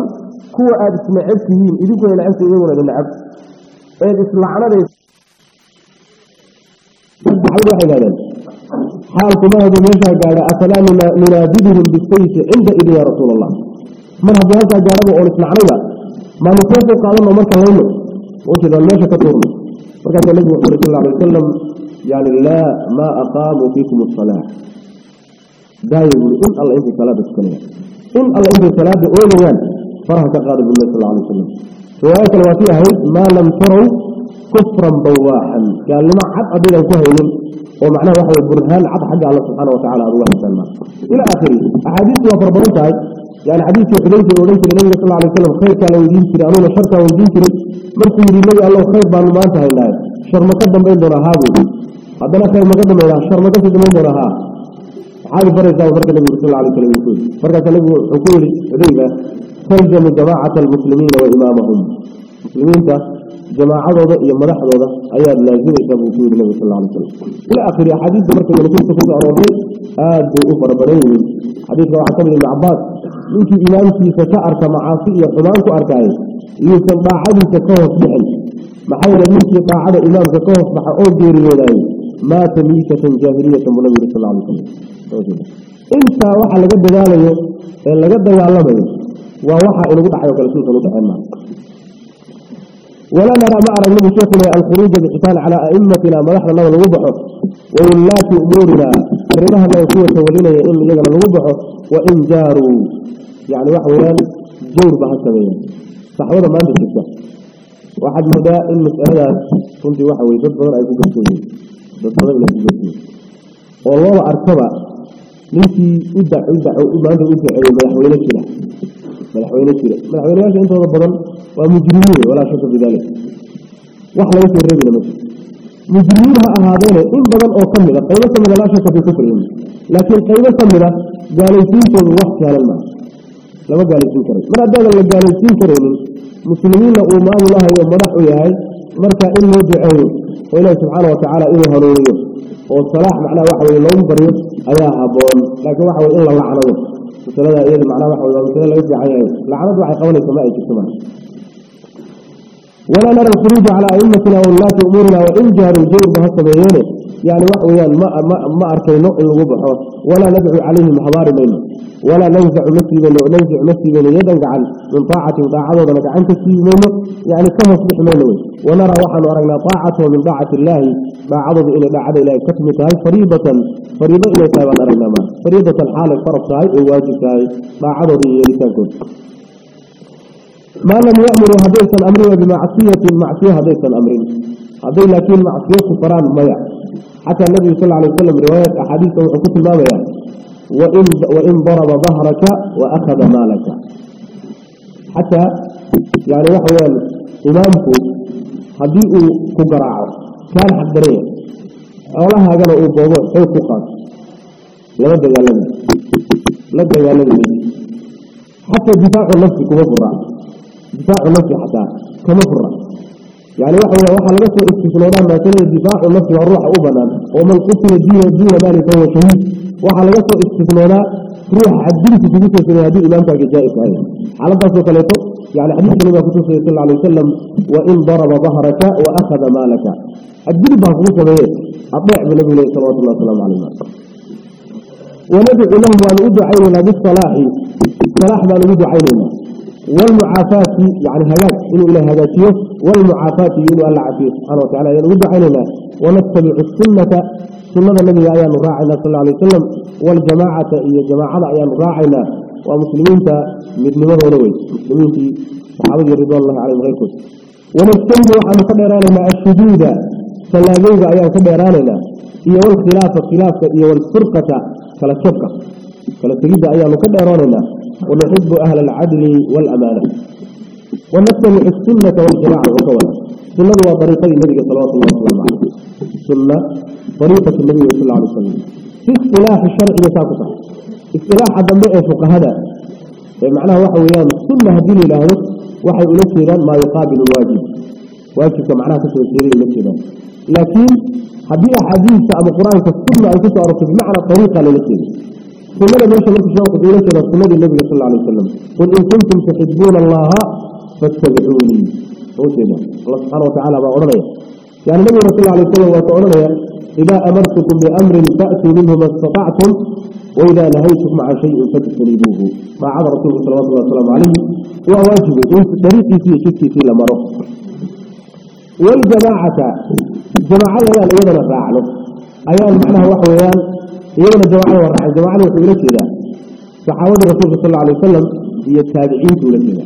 كوء آد اسمعب فيهم إذا كوء العنس يقول وإنك لعب إذا اسمعنا بيس حول واحد هذا حالك ما هذا ميشا قال أفلا نناددهم بالسيف عند إذن يا رسول الله من هذا هذا قالوا أول اسمعنا ما نكون قالوا مركا لونه وجد الميشا كتورنا وكان النبي صلى الله عليه وسلم يعني لا ما أقاموا فيكم الصلاة دا يقول إن الله إنت صلاة فرح تقارب النبي صلى الله عليه وسلم. رواية الواتية هي ما لم تروا كفرا بواحا. قال لما حد أبدا كهين ومعناه وحي البرهان عد حق الله سبحانه وتعالى الله سلم إلى آخره. أحاديث وفربرتها يعني حديث حديث وليس النبي صلى الله عليه وسلم خير كان ويدين كري أنونا شر كان ويدين كري يري النبي الله خير بان ما أنتهى الله شر مقدم بين دون هذا خير مقدم إلى شر مقدم بين دون هذا هذا فرق فرق النبي صلى الله عليه وسلم فرق النبي يقول ريبة talzamu jamaacata almuslimiina wa imaamahum. Muslimiinta jamaacadooda iyo madaxdooda ayaad laazimaysa buu ku yidhi nabig sal alay slam ila akhiri axaadiista marka rasuulka ku soo aroornay aad buu u fara badan yihiin xadiiska waxaa ka mid ah ibn ninkii imaamkiisa ka arka macaasi iyo xumaan ku arkaayay yuusan daacadiisa ka hoos bixin maxaa yeele ninkii daacada imaamka ka hoos baxa oo geeriyoodaayey maata miitatan jaahiliyatan buu nabi yiri sal alay slam intaa waxa laga dadaalayo ee laga dagaalamayo waa waxa inagu dhaxayo kala soo soo dhaxayna ولا نرى أرى النبي شيخنا الخروج بقتال على أئمتنا مدحنا الله الوضحه وولاة أمورنا فرنها ما يكون تولينا إن يجعل الوضحه وإن جاروا يعني وحولا جور بها السبيل. صحوة ما عندك كده واحد مدى إن مسألة كنت وحوي ضد بدر أي كبسوني ضد بدر أي كبسوني والله أركبه ninkii u daco maanta u duceeyo madaxweyne jira madaxweyne jira madaxweyneyaasha intooda badan waa mujrimiin walaa shaka fi dalik wax laga soo reebina ma jiro mujrimiin ha ahaadeene in badan oo ka mida qaybo ka mida laa shaka fi kufrihim laakiin qaybo ka mida gaalaysiintoodu wax saalan maa lama gaalaysiin karay mar haddaadan la gaalaysiin karaynin muslimiinna uu maamulahayo madax u yahay marka in loo duceeyo oo ilaahi subxaana watacaala inuu hanuuniyo oo salaax macnaha waxa مثلا هذا يد معناه حول مثلا لو يطلع عليه العرض على قول السماء كسماء ولا نرى الخروج على أئمة ولاة أمورنا وإن جار الجور بهالتبيينه يعني وحويا ما, ما, ما أركينه إلا وضحه ولا ندعو عليهم حضار منه ولا ننزع مسجدا ننزع مسجدا يدا عن من طاعة طاعة ونك عن تسليم منه. يعني كم يصبح منه. ونرى وحن أرنا طاعته من طاعة الله ما عضد إلى بعد إلى كتمتها فريضة فريضة إلى تابع أرنا ما. فريضة الحالة فرق ساي وواجب ساي ما عضد إلى تنكد ما لم يأمر هديث الأمر بمعصية معصية هديث الأمر هذي لكن معصية كفران ميع حتى النبي صلى الله عليه وسلم رواية أحاديث وحكوث الماوية وإن, وإن ضرب ظهرك وأخذ مالك. حتى يعني وحوان إمامك هديء كقراعه كان حقرية أولا هذا هو بوضوع حيث قاد لا يعلم لا يعلم حتى دفاع النفس كما دفاع النفس حتى كما يعني واحد واحد لقى استثناء ما كان دفاع النفس والروح أبدا ومن قتل الدين الدين مالي فهو شهيد. واحد لقى استثناء روح عدلت في جسد في هذه إمامك الجزائي صحيح. على ذلك كليته يعني حديث النبي صلى الله عليه وسلم وإن ضرب ظهرك وأخذ مالك. الدين بهفوك به أطيع بالنبي عليه وسلم عليه وندعو لهم أن أدعو عيننا بالصلاح. صلاح ما نودع عيننا. والمعافاة يعني هلاك إنه إلى هلاكيه والمعافاة إنه ألا عافيه سبحانه وتعالى ينودع عيننا ونتبع السنة سنة النبي أيام راعنا صلى الله عليه وسلم والجماعة إيا جماعة أيام راعنا ومسلمين مثل ما هو نوي مسلمين في صحابة رضوان الله عليهم غيركم ونجتنب وحن كديراننا الشدود فلاقوغا أيام كديراننا إيا والخلاف خلاف إيا والفرقة كلا شبكة كلا تجد أيام كديراننا ونحب أهل العدل والأمانة. ونتبع السنة والجماعة والكوان سنة وطريقة النبي صلى الله عليه وسلم. سنة طريقة النبي صلى الله عليه وسلم. في اختلاف الشرع يساقطه اختلاف دماء فقهاء معناها واحد ويان السنة هدين له واحد يلسيرا ما يقابل الواجب. واجب معناها كسر السيرين يلسيرا لكن هدين حديث أما قرآن كالسنة أو كسر بمعنى طريقة للسير سنة لم يشهد لك شوق يلسيرا سنة النبي صلى الله عليه وسلم؟ قل إن كنتم تحبون الله فاتبعوني. وكذا الله سبحانه وتعالى بأورنا يعني النبي صلى الله عليه وسلم وتأورنا إذا أمرتكم بأمر فأتوا منه ما استطعتم وإذا نهيتكم عن شيء فاجتنبوه ما عاد رسول الله صلى الله عليه وسلم عليه. وواجب انت طريقي فيه شكي فيه لما والجماعة جماعة أيان أيضا الراعي أيان معناها وحويان أيضا جماعة والراعي جماعة وحويان كذا صحابة الرسول صلى الله عليه وسلم هي التابعين دولة كذا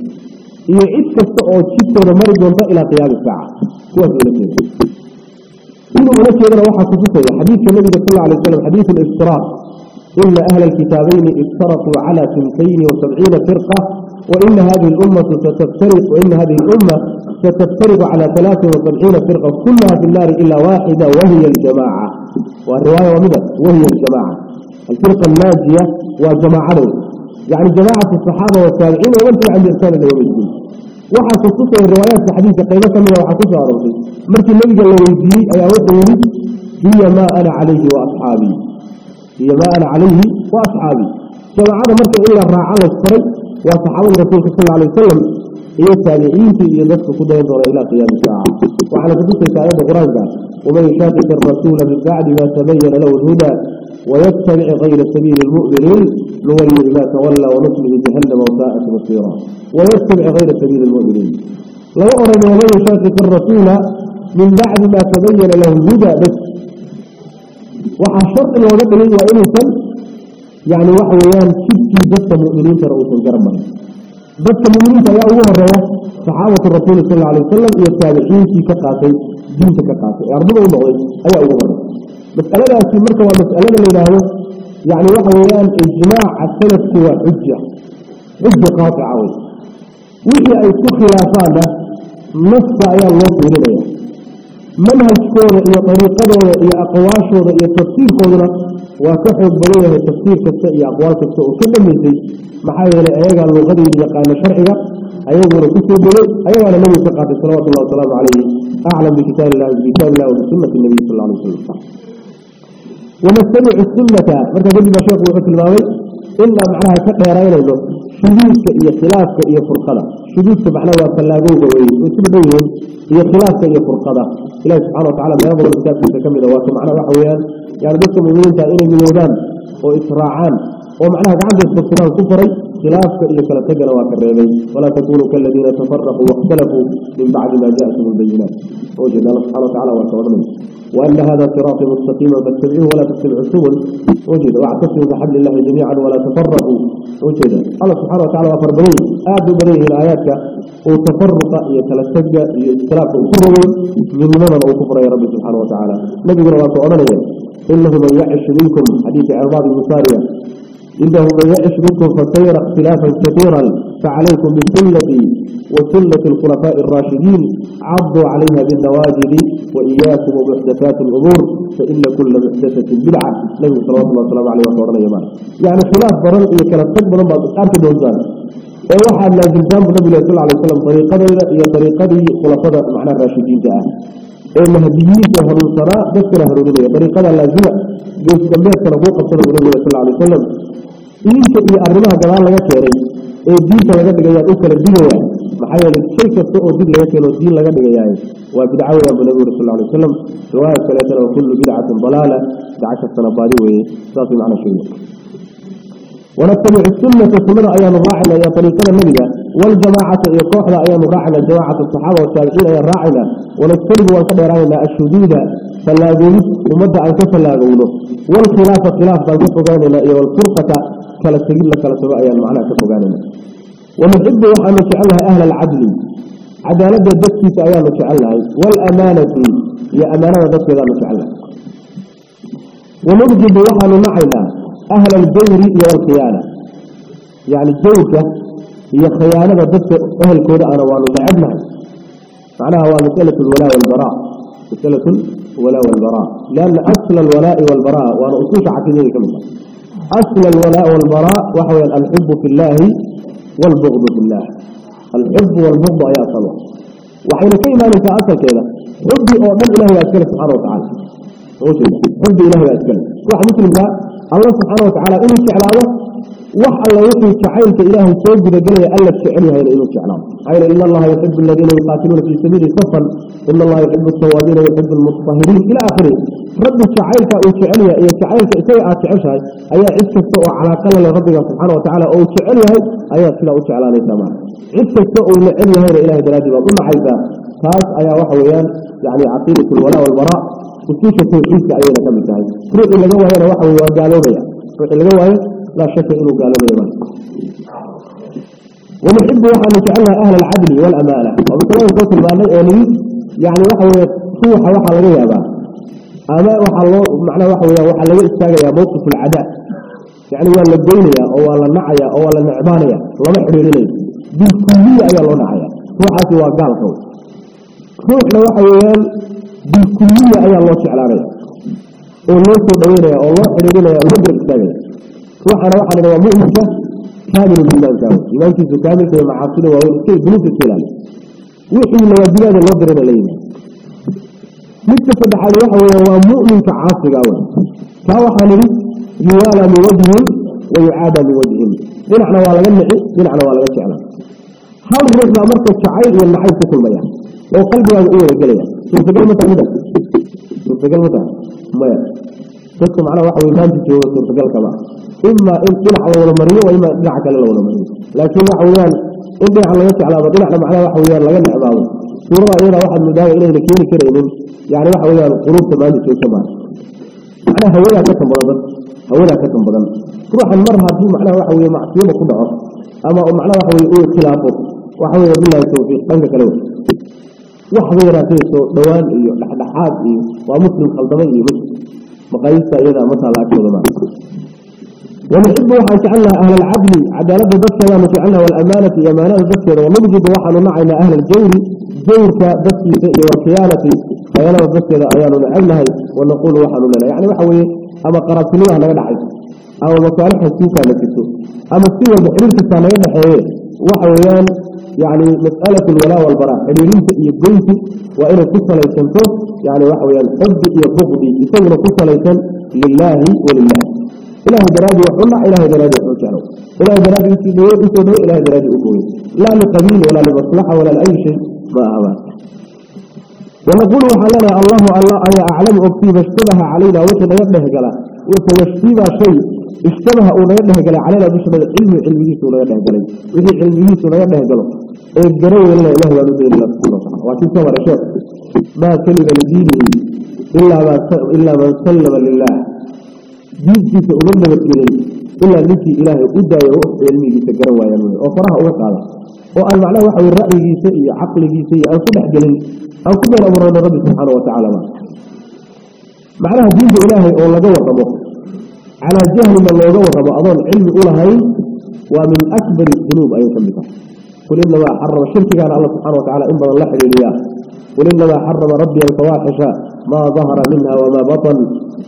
هي إتكست أو تشكت ونمرد وانت إلى قيام الساعة. هو دولة كذا إنه من كذا وحا كتبه حديث النبي صلى الله عليه وسلم حديث الاشتراك إن أهل الكتابين افترقوا على سنتين وسبعين فرقة وإن هذه الأمة ستفترق وإن هذه الأمة ستفترق على ثلاث وسبعين فرقة كلها في النار إلا واحدة وهي الجماعة. والرواية ومدى وهي الجماعة. الفرقة الناجية وجماعة يعني جماعة الصحابة والتابعين ومن تبع الإنسان اليوم الدين. waxaa kutusaya riwaayaadka xadiidka qaybo ka mida waxaa kusoo aroortay markii nebiga la weydiiyey ayaa wuxuu yidhi hiya maa ana calayhi wa asxaabii hiya maa ana calayhi wa asxaabii jamaacada وصحابة رسول صلى الله عليه وسلم إيه التابعين في يدفق قد ينظر إلى قيام الساعة. وعلى فتوك الساعة بقرأة ومن يشاكك الرسول من بعد ما تبين له الهدى ويتبع غير سبيل المؤمنين لغير ما تولى ونطمه جهنم وساءت مصيرا. ويتبع غير سبيل المؤمنين. لو أرد من يشاكك الرسول من بعد ما تبين له الهدى بس. وحشق الوضع له وإنسا يعني وحيان كبتي جثة مؤمنين ترؤوس الجاعة بس مؤمنين يا أول مرة صحابة الرسول صلى الله عليه وسلم يتابعين في كقاتي دين كقاتي أرضنا الله أي أول مرة. مسألة في مركة ومسألة اللي له يعني وحويان إجماع السلف هو حجة. حجة قاطعة. وحي أي خلافان نص أيا الله سبحانه منهج كورة إلى طريقة إلى أقواش إلى تفسير كورة وكحب بليه تفسير كسا إلى أقوال كسا وكل من ذي. محايا لأيها اللغة إلى قائم شرعها أيها ورسول بليه أيها نبي سقاط صلوات الله وسلامه عليه. أعلم بكتاب الله بكتاب الله وبسنة النبي صلى الله عليه وسلم. ونستمع السنة. مركا جدي بشيخ وحك الماوي إلا معناها كقيرين له شدودك إيا خلافك إيا فرقضة شدودك معناها وكلاقوك ويسببين إيا خلافك إيا فرقضة إله سبحانه وتعالى ما يضر الكتاب في واك معناها وحويان يعني بس مؤمنين تأيين ميودان وإسراعان. ومعناها عند السلام كفري خلافك إيا كلا وكريمين ولا تكونوا كالذين تفرقوا واختلفوا من بعد ما جاءتهم البينات وجد الله سبحانه وتعالى وتعالى وأن هذا صراط مستقيما فاتبعوه ولا تتبعوا السبل وجد واعتصموا بحبل الله جميعا ولا تفرقوا وجد الله سبحانه وتعالى وفر بنيه آدوا بنيه الآيات وتفرق يتلسجى اختلاف أسره من أو كفر يا رب سبحانه وتعالى قرأ الله إنه من يعش منكم حديث عرباض المسارية إنه من يعش منكم فسير اختلافا كثيرا فعليكم بسنتي وسنة الخلفاء الراشدين. عضوا عليها بالنواجذ وإياكم ومحدثات الأمور فإن كل محدثة بدعة. نبي صلى الله عليه وسلم عليه وسلم يمان يعني خلاف برن إيه كانت تكبر بعض أرك دوزان أي واحد لا جلسان بالنبي صلى الله عليه وسلم طريقة هي طريقة خلفاء معنى الراشدين جاء إيه مهديين وهرون صلاة ذكر هرون طريقة لازمة جوز جميع سنبوق صلى الله عليه وسلم. إنك إيه أرمها قرار لك كيري ee diinta laga dhigayaa u kala digaya maxaa yeelay shay kasta oo dig laga keeno diin laga dhigayaa waa bidco weeyaan buu nabigu sallallahu alayhi wasallam riwaaya kaleetana waa kullu bidcatin dalaala bidca kastana baadi weeye saasay macna sheegay ونتبع السنة سنة أيام الراعنا يا طريقنا النبي والجماعة يقوحنا أيام الراعنا جماعة الصحابة والتابعين أيام الراعنا ونجتنب والقدر راعنا الشدود فلا يقولوا ومدى أن كفلا يقولوا والخلاف خلاف بالكفقاننا والفرقة كلا تجيل لك كلا تبقى يعني معناه كفوجانين ونحب وحنا تعلها أهل العدل. عدالة ذكي تعلها تعلها والأمانة يا أمانة ذكي ذا تعلها ومحبه وحنا معنا أهل الجور يا الخيانة يعني الجوكة هي خيانة ذكي أهل كذا أنا وأنا بعدنا. معناها وانو تلة الولاء والبراء. مسألة الولاء والبراء. لأن أصل الولاء والبراء وأنا أصوص عكسيني كمثلا أصل الولاء والبراء وهو الحب في الله والبغض في الله. الحب والبغض يا صلى وحين كي ما نفعت كذا حب أؤمن إله يأتكلم سبحانه وتعالى. حب إله يأتكلم واحد مثل الله الله سبحانه وتعالى إنه على الله وح الله يقول تحيلك إله سجد جلي ألا تفعلها إلى إنك علام حيل إلا الله يحب الذين يقاتلون في سبيل صفا إلا الله يحب الصوابين ويحب المطهرين إلى آخره. رب تحيلك أو تفعلها إيا تحيلك إيا تعيشها أيا إستفاء على قل لربك سبحانه وتعالى أو تفعلها أيا سلا أو تعالى لسماء إستفاء لإله إلى إله دراجة وقلنا حيثا خاص أي وحويان يعني عقيدة الولاء والبراء. وكيف تنحيث أيا كم تعالى فروح اللي جوه هنا وحوي وجالوبيا فروح اللي جوه هنا laa shaka inuu gaaloobaya ma ونحب وحن جعلنا أهل العدل والأمانة. وبكلام صوت المعنى يعني يعني وحوى روح وحى لغا يابا أما وحى الله معنى وحى لغا استاغا يا موقف العداء. يعني ولا الدينية أو ولا النعية أو ولا النعبانية لما حريرين بالكلية أي الله نعية روحة وقال كو روح لو وحوى بالكلية أي الله عليه والناس دوينية أو الله حريرين المدر استاغا روحنا وحى لغا مؤمنة كامل الإيمان كامل إيمان كيسو كامل كي معاصله وهو كي بنوك السلام وحي لواجبات الله درنا لينا. مثل فدحان وحوى ومؤمن كعاصر أول فوحى نبي يوالى من وجه ويعادى من وجه دنعنا ولا جمعي دنعنا ولا جمعنا هل رجل مركز شعير والنحيب كل مياه تسمع على وحوى إيمان تجيه سنتقل كمان. إما دلع ولا مريء وإما دلع كلا ولا مريء لكن إن دلع الله يسعى على دلع معناه وحويان لا ينع بعضه سورة إلى واحد مداوي إليه لكيني كريم يعني وحويان قلوب تمالي في كمان معناه هولا كتم بدن هولا كتم بدن تروح المرة دي معناه وحوي معصية كلها أما معناه وحوي إيه خلافه وحوي بالله التوفيق بنك كلام وحوي راسيسو دوان إيه لحد إيه ومسلم خلطمي إيه مش مقايسة إذا مثلا أكثر ما ونحب وحن جعلنا أهل العدل عدالة بسكنا نجعلنا والأمانة أمانة بسكنا ونبجد وحن معنا أهل الجور جورك بسكي والخيانة. خيانة بسكنا أيان نعلها ونقول وحن لنا يعني وحوي أما قراتلوها نجدعي أو مصالح السوكة لكتو أما السوى البحرين كتانا يدحي وحويان يعني مسألة الولاء والبراء. حريرين يبقيت وإن كسا ليسنتو يعني وحويان حب يبغضي يسوي كسا ليسن لله ولله. إله درادي وحنا إله درادي وحنا إله درادي يسيدوه إله درادي أكوه لا لقبيل ولا لمصلحة ولا لأي شيء. ما هذا ونقول حلنا الله الله أعلم أكتب اشتبه علينا وكنا يبنه قلا وتوشتيب شيء. اشتبه أولياده قال على لا بس بدل علمي علمي سولياده قالي وذي علمي سولياده قالوا اجروا إيه ولا إله ولا نبي إلا الله ما كلم لدينه إلا ما إلا ما سلم لله. جزء أولاده قالي إلا نبي إله أدى علمي تجروا يا من أفرح وقال وقال معناه واحد الرأي سيء عقل سيء أو صدق قالي أو كبر أمر رب سبحانه وتعالى. معناه جزء إله ولا جوا قبوق على جهل من الله يضوك بأضان علم أولهين ومن أكبر الذنوب أيها الكلمة قل إنما حرم شركك على الله سبحانه وتعالى إنبرا لحل إلياه قل إنما حرم ربي الفواحش ما ظهر منها وما بطن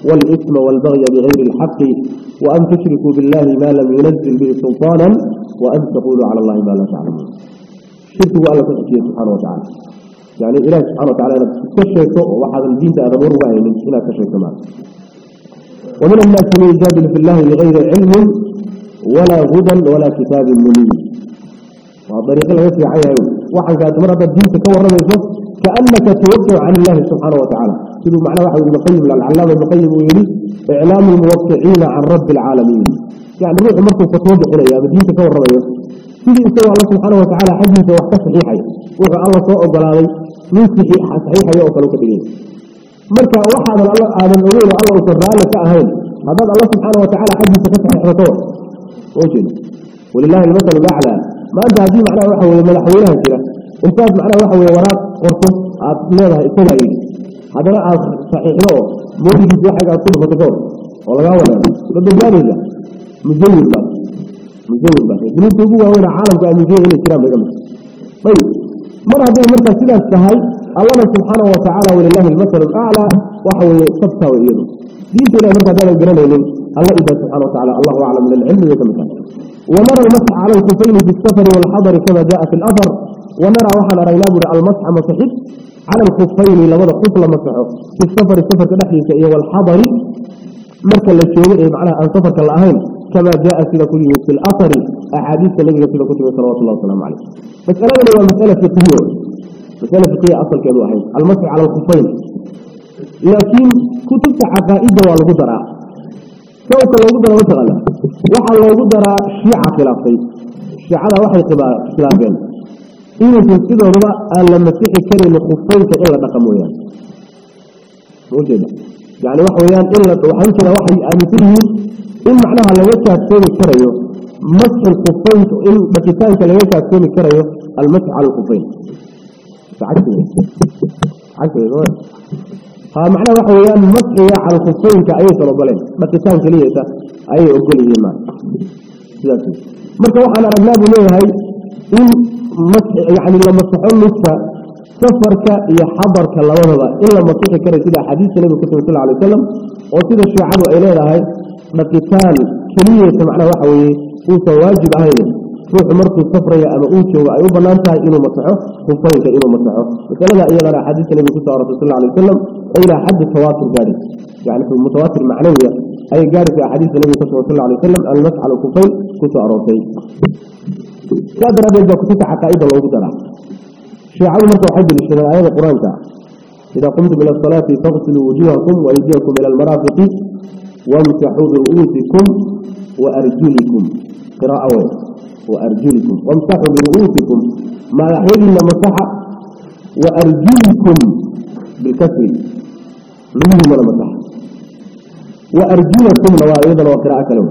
والإثم والبغي بغير الحق وأن تشركوا بالله ما لم ينزل به سلطانا وأن تقولوا على الله ما لا تعلمون. شركه على تشركه سبحانه وتعالى. يعني إله سبحانه وتعالى كشركه وحظ الدين يعني من ربعين إلى كشركه ومن الناس من يجادل في الله بغير علم ولا هدى ولا كتاب منير. وطريق يسرع عليها وحن كانت مرة الدين تكور رميسه كأنك توقع عن الله سبحانه وتعالى. سيدو معنى واحد ابن القيم؟ العلامة ابن القيم ويلي إعلام الموقعين عن رب العالمين. يعني روح مركز فتوضع إليه بدين تكور رميه سيدي استوى الله سبحانه وتعالى؟ حديث وقت صحيحي وقع الله سوء الضلالي من صحيح صحيح يوصل كبيرين مرك واحد الله هذا الأول الله سبحانه وتعالى. هذا الله سبحانه وتعالى حد سفتح الرطور وجد ولله المثل الأعلى. ما أنت هذه معنى آه، واحد ملحوينها كذا أنت هذه معنى واحد وراك وراء قرطه أطلالها إطلالي هذا لا آخر صحيح. لو موجد في واحد أطلال فتطور ولا لا ولا لده بلاد الله مجلو الله مجلو الله يقول أنت هو هنا عالم جاء مجيه هنا الكرام طيب. مرة هذه المرة سيدة waxa weeye sabtaa wey iyadu diinta ilahi marka haddaanan garanaynin alla idaa subxana watacala allahu aclam min alcilmi bay ka mid tahay ونرى المسح على الكفين في السفر والحضر كما جاء في الأثر ونرى وحنا رأينا بر المسح مسحب على الكفين لماذا خف مسحه. في السفر السفر كدحيك والحضر مركز للشيوء معناها أن سفر كالأهين كما جاء سيدة كله في الأثر أحاديث النبي سيدة كله صلى الله وسلم عليه. مسألة هو مسألة فقهية سلفقية أصل كذا واحد. المسح على الخفين. لكن كتبت عقائد والغدرة سواء الغدرة وشغلة وحا الغدرة شيعة خلافين. شيعة على واحد خلافين. إنه في ربا قال لما تسيح كلي لخفين تقل بقمويا موجد يعني وحويان إلا وحيان كلا يعني آمتين إن معنى على وجه الثاني كريو مسح الخفين إن بكتان كلا وجه الثاني كريو المسح على الخفين. عشر عشر يقول فمعنى واحد يقول مصحي على الخصوين كأيه صلى الله عليه مكتسان كليه إيسا أيه أقول إيما سياتي مالك أنا أبناء بليه إن مصحي يعني لما مصحون لسا سفرك يا حضرك الله ونضع إلا مصحي كان سيدة حديث سليم صلى الله عليه وسلم وصيدة الشيعان وإليه هاي مكتسان كليه إيسا معنى واحد واجب عليه ruuxu markuu safraya ama uu joogo ay u banaan tahay inuu masaxo khufeynka inuu masaxo masalada iyadana axaadiista nabiga kusoo arortay sal alay wasalam إلى حد التواتر ذلك؟ يعني في المتواتر معنوية أي جاري في أحاديث النبي صلى الله عليه وسلم المسح على الكفين كنت أروسي كادر أبي إذا كنت عقائد الله بدلا شيعون مركو حد الشيء آية القرآن تعالى إذا قمتم إلى الصلاة فاغسلوا وجوهكم وأيديكم إلى المرافق وامسحوا برؤوسكم وأرجلكم. قراءة وأرجلكم. وامسحوا برؤوسكم. ما يحيل مسح وأرجلكم بالكسر. منهم ولا مسح وأرجلكم نوائدا وقراءة لهم.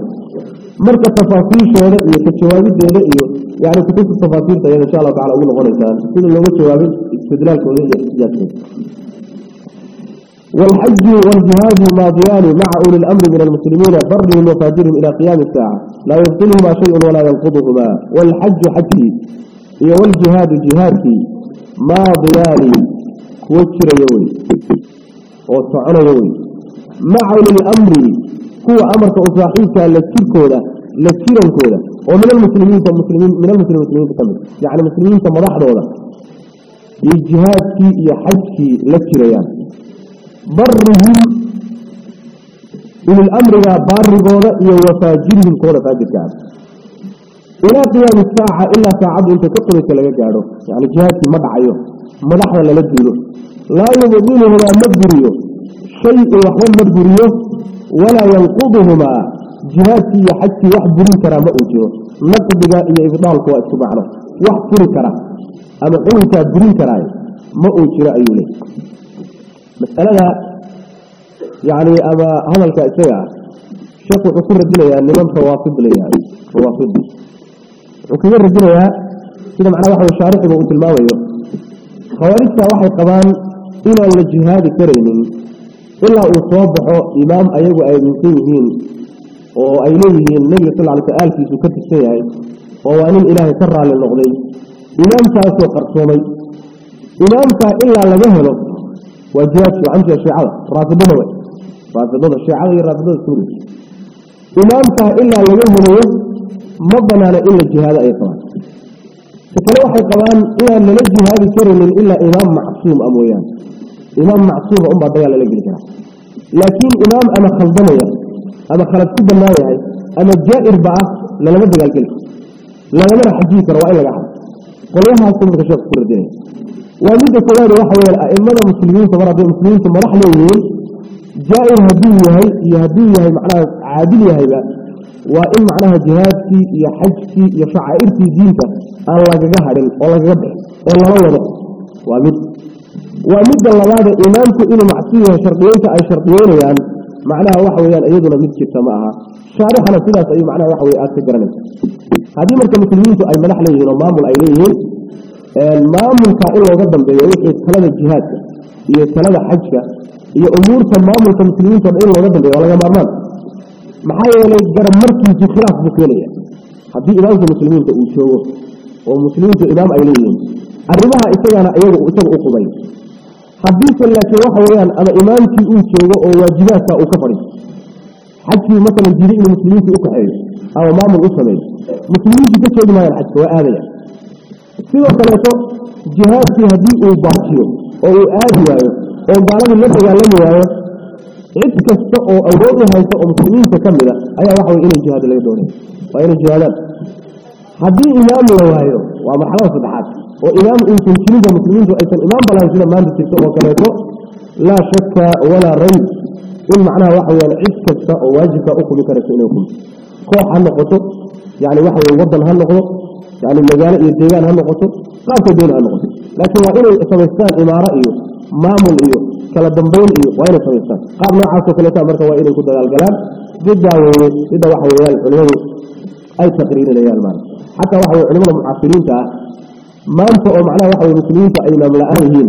مركز تفاصيل شهادة إيه؟ شهادة إيه؟ يعني كتب التفاصيل طيب إن شاء الله تعالى أقول غنى كان كل اللغة شوابي استدلال كونه احتجاج والحج والجهاد ماضيان مع أولي الأمر من المسلمين برهم وفاجرهم إلى قيام الساعة. لا يبطلهما شيء ولا ينقضهما. والحج حجي والجهاد جهادي ماضيان وجر يوي. وصعنا يوي. مع الأمر. هو أمرك أصاحيك لتشركودا لتشيرنكودا ومن المسلمين المسلمين من المسلمين كمان يعني المسلمين تمضح دولا الجهاد كي يحج كي لتشريان برهم إلى الأمر يا بار قولا وفاجرهم قولا فاجر إلى قيام الساعة إلا ساعة أنت تقرأ لك جارو يعني جهاد كي مدعيه مدحنا للدينه لا يبطلهما مدبريه شيء وحوان مدبريه ولا ينقضهما جهاتي حتى يحبرين كرا ما أجيه نقضك إيا إبطال كوا اتبعنا وحفر كرا أما قولك برين كرا ما أجيه أيولي مسألة يعني أما هذا الكأسية شيخ وحفر الدنيا يعني من فواصد لي يعني فواصد وكذا الرجل كده معناه واحد الشارع يقول الماوي خوارجتا waxay qabaan inaan la jihaadi karaynin ilaa uu soo baxo imaam ayagu ay aaminsan yihiin oo ay leeyihiin nebiga sal alay aalkiisu ka tirsan yahay oo waa nin ilaahay ka raalli وجهات وعمت الشيعة رافضون وجه رافضون الشيعة يرافضون السوري إمامته إلا لهم هو مبنى على إلا الجهاد أي قوان فكلوح القوان إلا أن الجهاد سوري من إلا إمام معصوم أبو أمويان إمام معصوم أم أمبا ضيالة لجلكنا لكن إمام أنا خلدني يعني. أنا خلدت بالنائي يعني. أنا جائر بعث للمدى لجلكنا لا يمر حديث رواي لجعل قلوها سنة شخص كردين ومدة كلاني واحد الأئمة المسلمين تبرع بي المسلمين ثم رح ليهين جائر هدية هاي هدية هاي معناها عادلية هاي بقى. وإن معناها جهادتي يا حجتي يا شعائرتي جينتا الله جهر الله جبر الله روضا ومد ومد الله بعد إمامك إن معصيها شرقيانك أي شرقيان يعني. معناها واحد الأيض لمدك السماعها شارحنا فيها سأي معناها واحد الأيض لمدك السماعها هذه مركة المسلمين تأي ملح ليهين ومامل أي المامل كائل وغدًا بيوحي الثلاثة الجهاد هي الثلاثة حجة هي أمور المامل كمسلمين كائل وغدًا بيوحي الثلاثة الجهاد معايا يلي جرم مركز في خلاف بكولية هذه إمامة المسلمين تأوشوه ومسلمين إمام تأمام أيليهم الرباها إتجانا أيوه إتجو أخبين حديثا لكي أنا إمام في أوشوه وواجباتها أكفري. حجي مثلا جريء المسلمين في أيوه أو مامل أسلمين مسلمين تأوكا أيوه awood u haysa oo muslimiinta ka mid a ayaa waxa wey inay jihaado laga doonaya waa inay jihaadaan haddii imaam la waayo waa marxalada saddexaad oo imaam uusan jirinba muslimiintu aysan imaam balahayn sida maanta jirta oo kaleeto laa shaka walaa rayb in macnaha waxa weyaan cid kasta oo waajibka u kumi karayso inay kumi koox ha noqoto yani waxa weye wadan ha noqdo يعني المجال يرتيجان إيه هم قطو لا تدين عن قطو لكن وإنه طبيستان إما رأيه مامل إيه؟ كلا دنبول إيه وإنه طبيستان قام نعاسه ثلاثة مرتوى إيه كده الكلام. جدا وإيه إذا واحد ويال عليه أي تقرير لي المال حتى واحد علمنا معافلين تاه ما انفقوا معناه واحد المسلمين فإن ملآنهين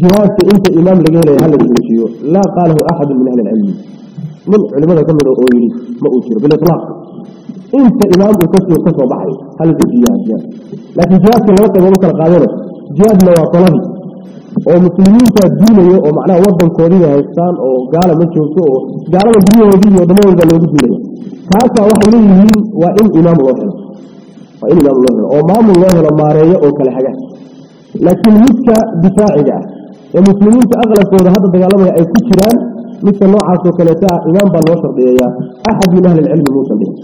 جهاز إنت إمام لقيه ليه شيوخ لا قاله أحد من أهل العلم. من علمنا كم من أقوله ما أوتره بالإطلاق. Inta imaam uu ka soo ka soo hala joojiya jihaad laakiin jihaadka laba qaybood kala qaadano. Jihaadna waa oo muslimiinta duulayo oo macnaha wadankoodiibay haystaan oo gaala ma joogto oo gaalada guryahoodii iyo wadamadoodibaa loogu duulaya kaasaa waxay leeyihiin waa in imaam loo helo. Waa in imaam loo helo. Oo maamul loo helo maareeyo oo kale haga. Laakiin midka difaaciga ah ee muslimiinta aqlabkooda hadda dagaalamaya ay ku jiraan midka noocaasoo kaleeta ah imaam baa loo shardiyeeyaa. Axad min ahli ilcilmi muusan dhihin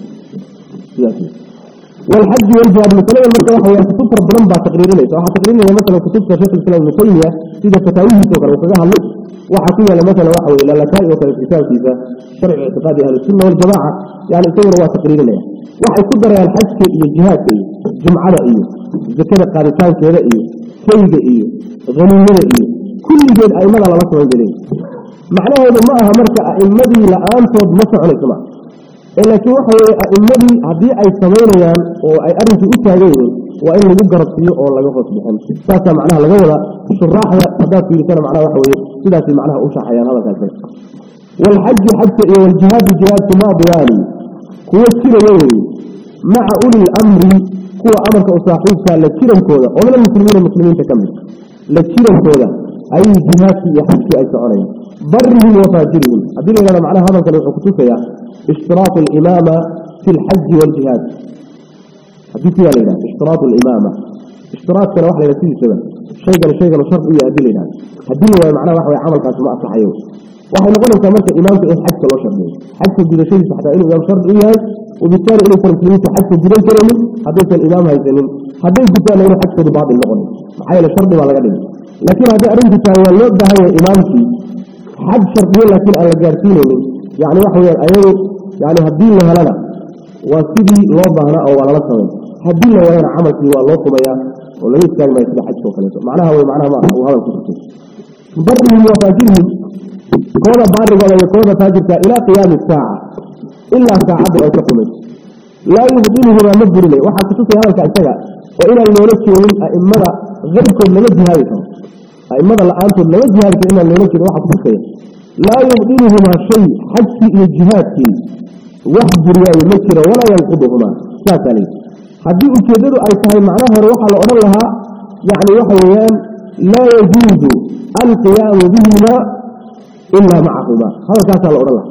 سياسي. والحج يلجأ بمثله المثل هو يكتب ربنا بتقرير ليس. هو تقرير لما مثلا كتب شيخ الإسلام المقيمية إذا تتعيه توقر وكذا هلو وحكيها لما مثلا واحد إلى لكان وكذا الإسلام في شرع اعتقاد أهل السنة والجماعة. يعني الكور هو تقرير ليس. وحي قدر يا الحج في الجهات إيه؟ جمعة رأيه ذكرة قارتان في رأيه سيدة إيه؟ غنين رأيه إيه؟ إيه؟ كل جيد ايمن على لما تقرير ليس انه معها ما أهمرك أئمدي لأنصب مصر عليك لكن واحد عدي أي سمين يان وأي أرن تقول وإن لم يجرب فيه أو لم يخص بهم ساسا معناها لغولة شراحة هذا في لسانة معناها وحوية سلاسة معناها أوشع حيان هذا كالفين والحج حتى إيه؟ والجهاد الجهاد كما ضياني يعني. هو كلا يوري مع أولي الأمر هو أمرك أصاحبك لكلا كلا ومن المسلمين المسلمين تكمل. لكلا كلا iyo xajkii ay soconayaan barihim wa faajirihim haddii la yidhahdo macnaha hadalkan wuxuu kutusayaa اشتراط الإمامة في الحج والجهاد. حديث يا ليلى اشتراط الإمامة. اشتراط كان واحد يسير سبب شيء قال شيء قال شرط إيه أدل لنا هدي هو معناه واحد عمل كاس ما أصلح يوم واحد نقول لك مثلا إمام في حج لو شرط حج جل شيء حتى إنه إمام شرط إيه وبالتالي إنه كان في حج جل كريم حديث الإمام هاي سنين حديث جل إنه حج بعض المغني حيل شرط ولا قدم لكن هذا أرنت تاوى ده هو إمام في حج شرطية لكن أنا جارتين يعني واحد أيوه يعني هدين لها لنا وسيدي لو ظهنا أو على لسنا هدين لها لنا عمل والله قميا ولا يستاق ما يسبح حج وكالته معناها هو معناها ما هو هذا الكتب برهم وفاجرهم كون بارغ ولا يكون فاجرك إلى قيام الساعة. إلا ساعة أو تقمت لا يبطله ما مجر له وحا كتب هذا الكعسجة وإلى المولك من أئمة غيركم لمجه هذا أئمة الآنتم لمجه هذا إلا المولك وحا كتب لا يبطلهما شيء حتى الجهاد وحجر يا مكر ولا ينقضهما. ساتلي هذه أكيدر أي تهي معناها روح أرى لها. يعني وحيان لا يجوز القيام بهما إلا معهما. هذا على أرى لها.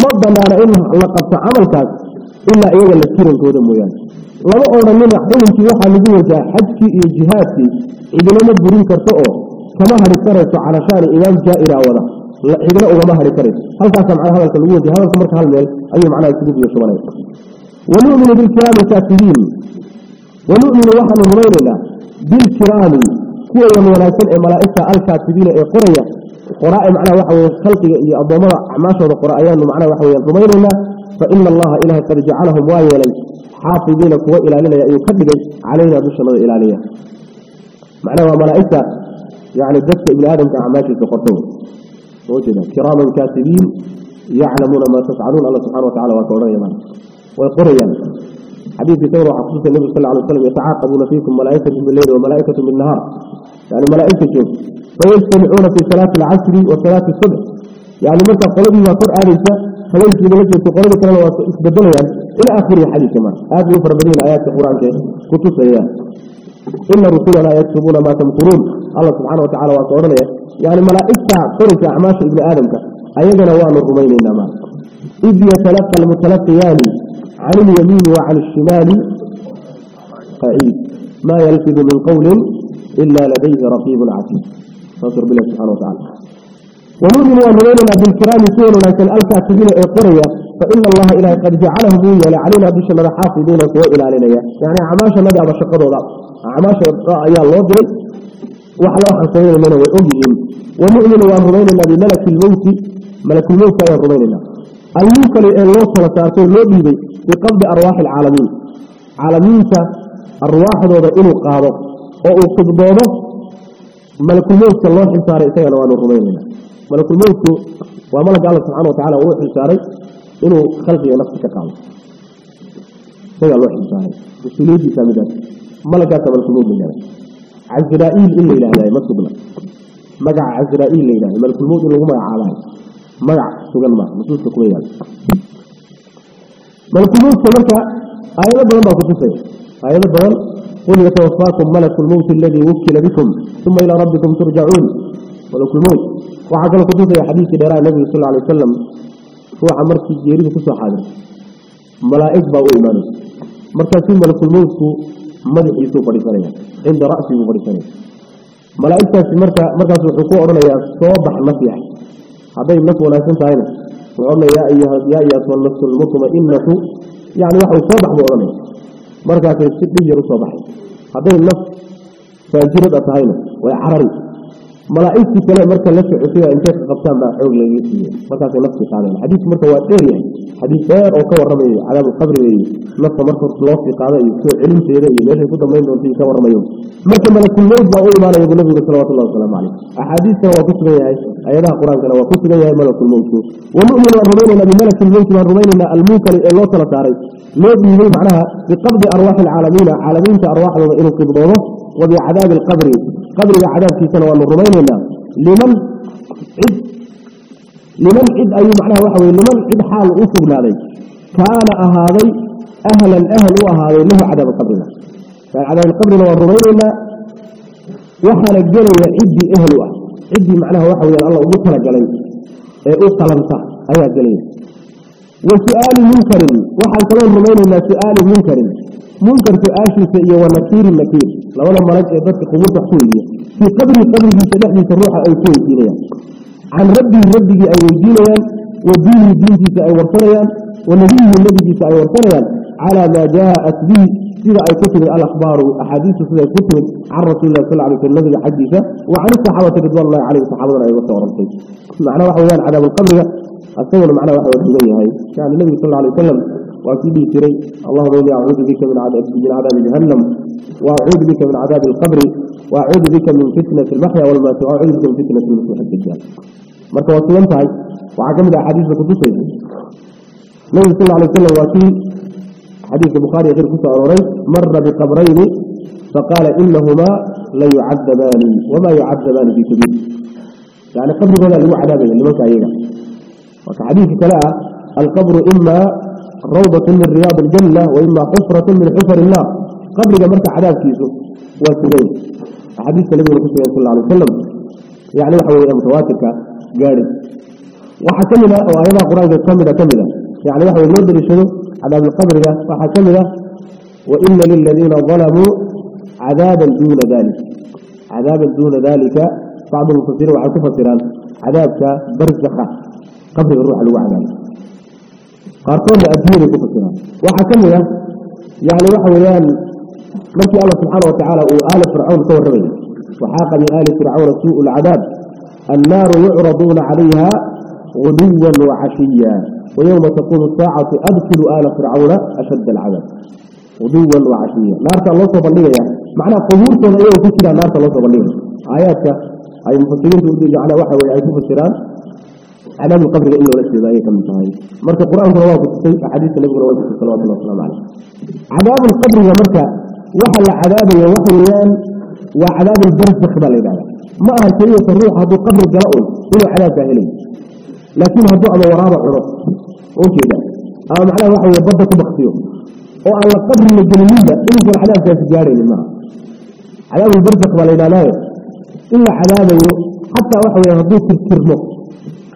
ما ضمنا إنه لقد عمل كاس إلا إيجا لكثير الكودة مويان لما أعلم لنا حلم في وحا لقوة حجكي إيه جهاتي إذا لم تبرين كرتقه كما هلتكرت على شأن إيجا جائرة أولا. إذا لا أعلم ما هل تعتم على هذا الكودة هذا الكمرك هالميل أي معنى يتجد يا شباني ونؤمن بالكرام الكاتبين ونؤمن وحا لمرين الله بالكرام كوة يمي ولا سلع الكاتبين إيه قرية. قراءة معنا وحوي خلقه إلي أضمرا عماشه وقراءة يانو يعني معنا وحوي ضميرنا فإن الله إله قد جعلهم وايلا حافظين قوة إلالينا يعني يكذبين علينا دوشنا إلالية معنا وملائكة يعني الدفع إلى آدم كعماشه تقرطون وجد كراما الكاتبين يعلمون ما تفعلون. الله سبحانه وتعالى وكورا يمان ويقرر يعني. حديث يتورى حقوق النبي صلى الله عليه وسلم يتعاقبون فيكم ملائكة بالليل وملائكة بالنهار يعني ملائكة شوف فيجتمعون في صلاة العصر وصلاة الصبح. يعني مركز قلبي ما قرأ آلسة فليس لمجد قلبي كلام وإسبدلها يعني إلى آخر الحديث كمان هذه يفر بدين آيات القرآن كتب سيئة إن رسولنا يكتبون ما تمكرون. الله سبحانه وتعالى وصورنا يعني ملائكة قرص أعماش ابن آدم أيضا نوان الرمين إنما. إذ يتلقى المتلقيان عن اليمين وعن الشمال قعيد ما يلفظ من قول إلا لديه رقيب عتيد. نصر بالله سبحانه وتعالى. ونؤمن ومؤمننا بالكرام سور لكن الكاتبين قرية فإن الله إله قد جعله بويا لعلينا بشنا حافظين سوى إلى علينا يعني عماش ندى بشقضوا ذا. عماش يا الله دري وحلا حسين من وأجهم ونؤمن ومؤمننا بملك الموت. ملك الموت يا رميننا الله صلى الله عليه وسلم بقبض أرواح العالمين. عالمين الرواح ذو إنه قارب أو قبضه ملك الموت الله حساري سيئنا وأنه رميننا ملك الموت وملك الله سبحانه وتعالى هو حساري إنه خلقه نفسك قام سيئ الله حساري. بسلوجي سامدان. ملك ملك الموت من هذا عزرائيل إلا إله ما تقبل مقع عزرائيل إلا إله ملك الموت إنه هم عالمين magac sugan ma nusuusta kuma yaal malkulmowtka marka aayado badan baa kutusaya aayado badan yatawafaakum malaku lmowti aladii wukila bikum uma ilaa rabbikum turjacuun malakulmowt waxaa kaloo kutusaya xadiiskii dheeraha nabiga sal alay wasalam ruuxa markii geeridu kusoo xaadir malaa'ig baa u imaanaysa markaasuu malakulmowtku madaxiisuu fadhiisanaya cinda ra'siguu fadhiisanaya malaa'igtaasi marka markaas wuxuu ku odhanayaa soo bax nafyax hadday naf حبيب نفسه ولا يكون سعينا وقال يا أيها يا أيها صلت المطمة إنك يعني واحد صباح بأرامي مركعة السبيل يروا صباحي حبيب نفسه فأنت رضا سعينا ملائكة كلا مركل لسه عصية إن كان قبسان ما حول لي فيه مركل نفسي قال الحديث مركل وقير يعني حديث سير أو كور رمي على القبر لي نفس مركل صلاف في قاعدة يكسر علم سيره ليش يكون ما يندون فيه كور رمي مركل ملك الموت ما أقول ما لا يقول نبي صلى الله وسلم عليه أحاديث كلا وقصر يا عيش أيضا قرآن كلا وقصر يا ملك الموت ومؤمن الرمين الذي ملك الموت والرمين الموكل إلا ثلاث عريش ليبني معناها بقبض أرواح العالمين عالمين كأرواح الله إلو قبضوه وبعذاب القبر. قبر بعذاب في سنوان الرمين لله لمن؟ عد. لمن عد؟ أي معناها وحوي لمن عد حال أصب لذلك كان أهالي أهلا أهل وأهالي له عذاب القبر. يعني فعذاب القبر والرمين لله وحل الجلوة عدي أهلوه عدي معناها وحوي الله أبو طلق عليك أبو إيه، طلق عليك أيها الجليل. وسؤال منكر. واحد كلام رمينا ما سؤال منكر. منكر آش سيئ ونكير نكير لو لما رجع ذات قبور تحصولية في قبر قبر في سلاح من سروحة أو سوء عن ربي ربي أي وجينيان ودين بيه بيه أي ورطريان ونبيه النبي بيه أي ورطريان على ما جاءت به سيدة أي كتب الأخبار أحاديث سيدة كتب عن رسول الله صلى الله عليه وسلم الذي حديثة وعن الصحابة رضو الله عليه الصحابة وصحابة رأي وصحابة رأي معنى واحد عن عذاب القبر أصور معنى واحد واحد زي هاي كان النبي صلى الله عليه وسلم وأكيده تري الله ربي أعوذ بك من عذاب, من عذاب جهنم. وأعوذ بك من عذاب القبر. وأعوذ بك من فتنة المحيا والمات وأعوذ بك من فتنة المسوحة الدجال. مركة وصلنا هاي وعجمد أحاديث لكتب سيدة النبي صلى الله عليه وسلم وأكيد حديث البخاري غير كتب أوراين مر بقبرين فقال إنهما لا يعذبان وما يعذبان في كبير يعني قبر هذا هو عذاب اللي ما كاينة وكحديث كلا القبر إما روضة من رياض الجنة وإما حفرة من حفر الله قبر جمرت عذاب كيسو وسبيل حديث كلا من صلى الله عليه وسلم. يعني حوالي متواتر كجارب وحكمنا وأيضا قرآن كاملة كاملة. يعني واحد ما أدري شنو عذاب القبر ذا وحكم ذا وإن للذين ظلموا عذابا دون ذلك. عذاب دون ذلك. بعض المفسرين وعكوا فسران عذاب كبرزخة قبل الروح الوعدة قارطون لأثير كفسران وحكم ذا يعني واحد ويان ملكي الله سبحانه وتعالى وآل فرعون سوى ربي وحاق من آل فرعون سوء العذاب. النار يعرضون عليها غدوا وعشيا. ويوم تقوم الساعة أدخل آل فرعون أشد العذاب. غدوا وعشيا. نارت الله صبلية معنى قبور كون أيوه كتيرا نارت الله صبلية آياتك أي مفسرين تقول جعل وحي أي مفسران. عذاب القبر إلا ولا شيء ذلك من تهاي مرك القرآن هو بتصي حديث النبي صلى الله عليه وسلم عذاب القبر ومرك وحل عذاب وحيان وعذاب البرزخ بالإبادة ما أهل شيء الروح هذا قبر جاءون إلى عذاب جاهلي لكن هذا أما ورابع عرف وكذا أما معناه واحد يبضك بخصيهم وعلى قبر الجنمية إنه العذاب جاء جاري لما عذاب البرزخ بالإبادة إلا عذابه حتى واحد يهدوك الكرمه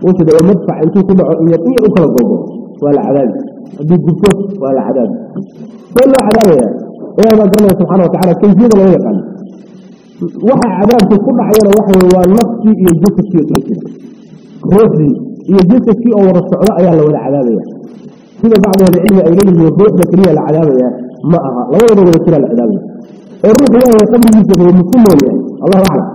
وكذا ومدفع انتو كله يطيع وكلا قوبه ولا عذاب هدوك جبته ولا عذاب ولا عذاب يا. إيه ما قال سبحانه وتعالى؟ كيفية لا cadaabku ku dhacayana waxa weeye waa nafsi iyo jasadkii oo kala jira ruuxdii iyo jasadkii oo wada socdo ayaa la wada cadaabaya. Sida bacdeeda cilmi ay leeyihiin ruuxda keliya la cadaabaya ma aha. Labadaba wada jira la cadaabaya. Oo ruux ilaahay qabrigiisa ruumi ku nool yahay. Allahu aclam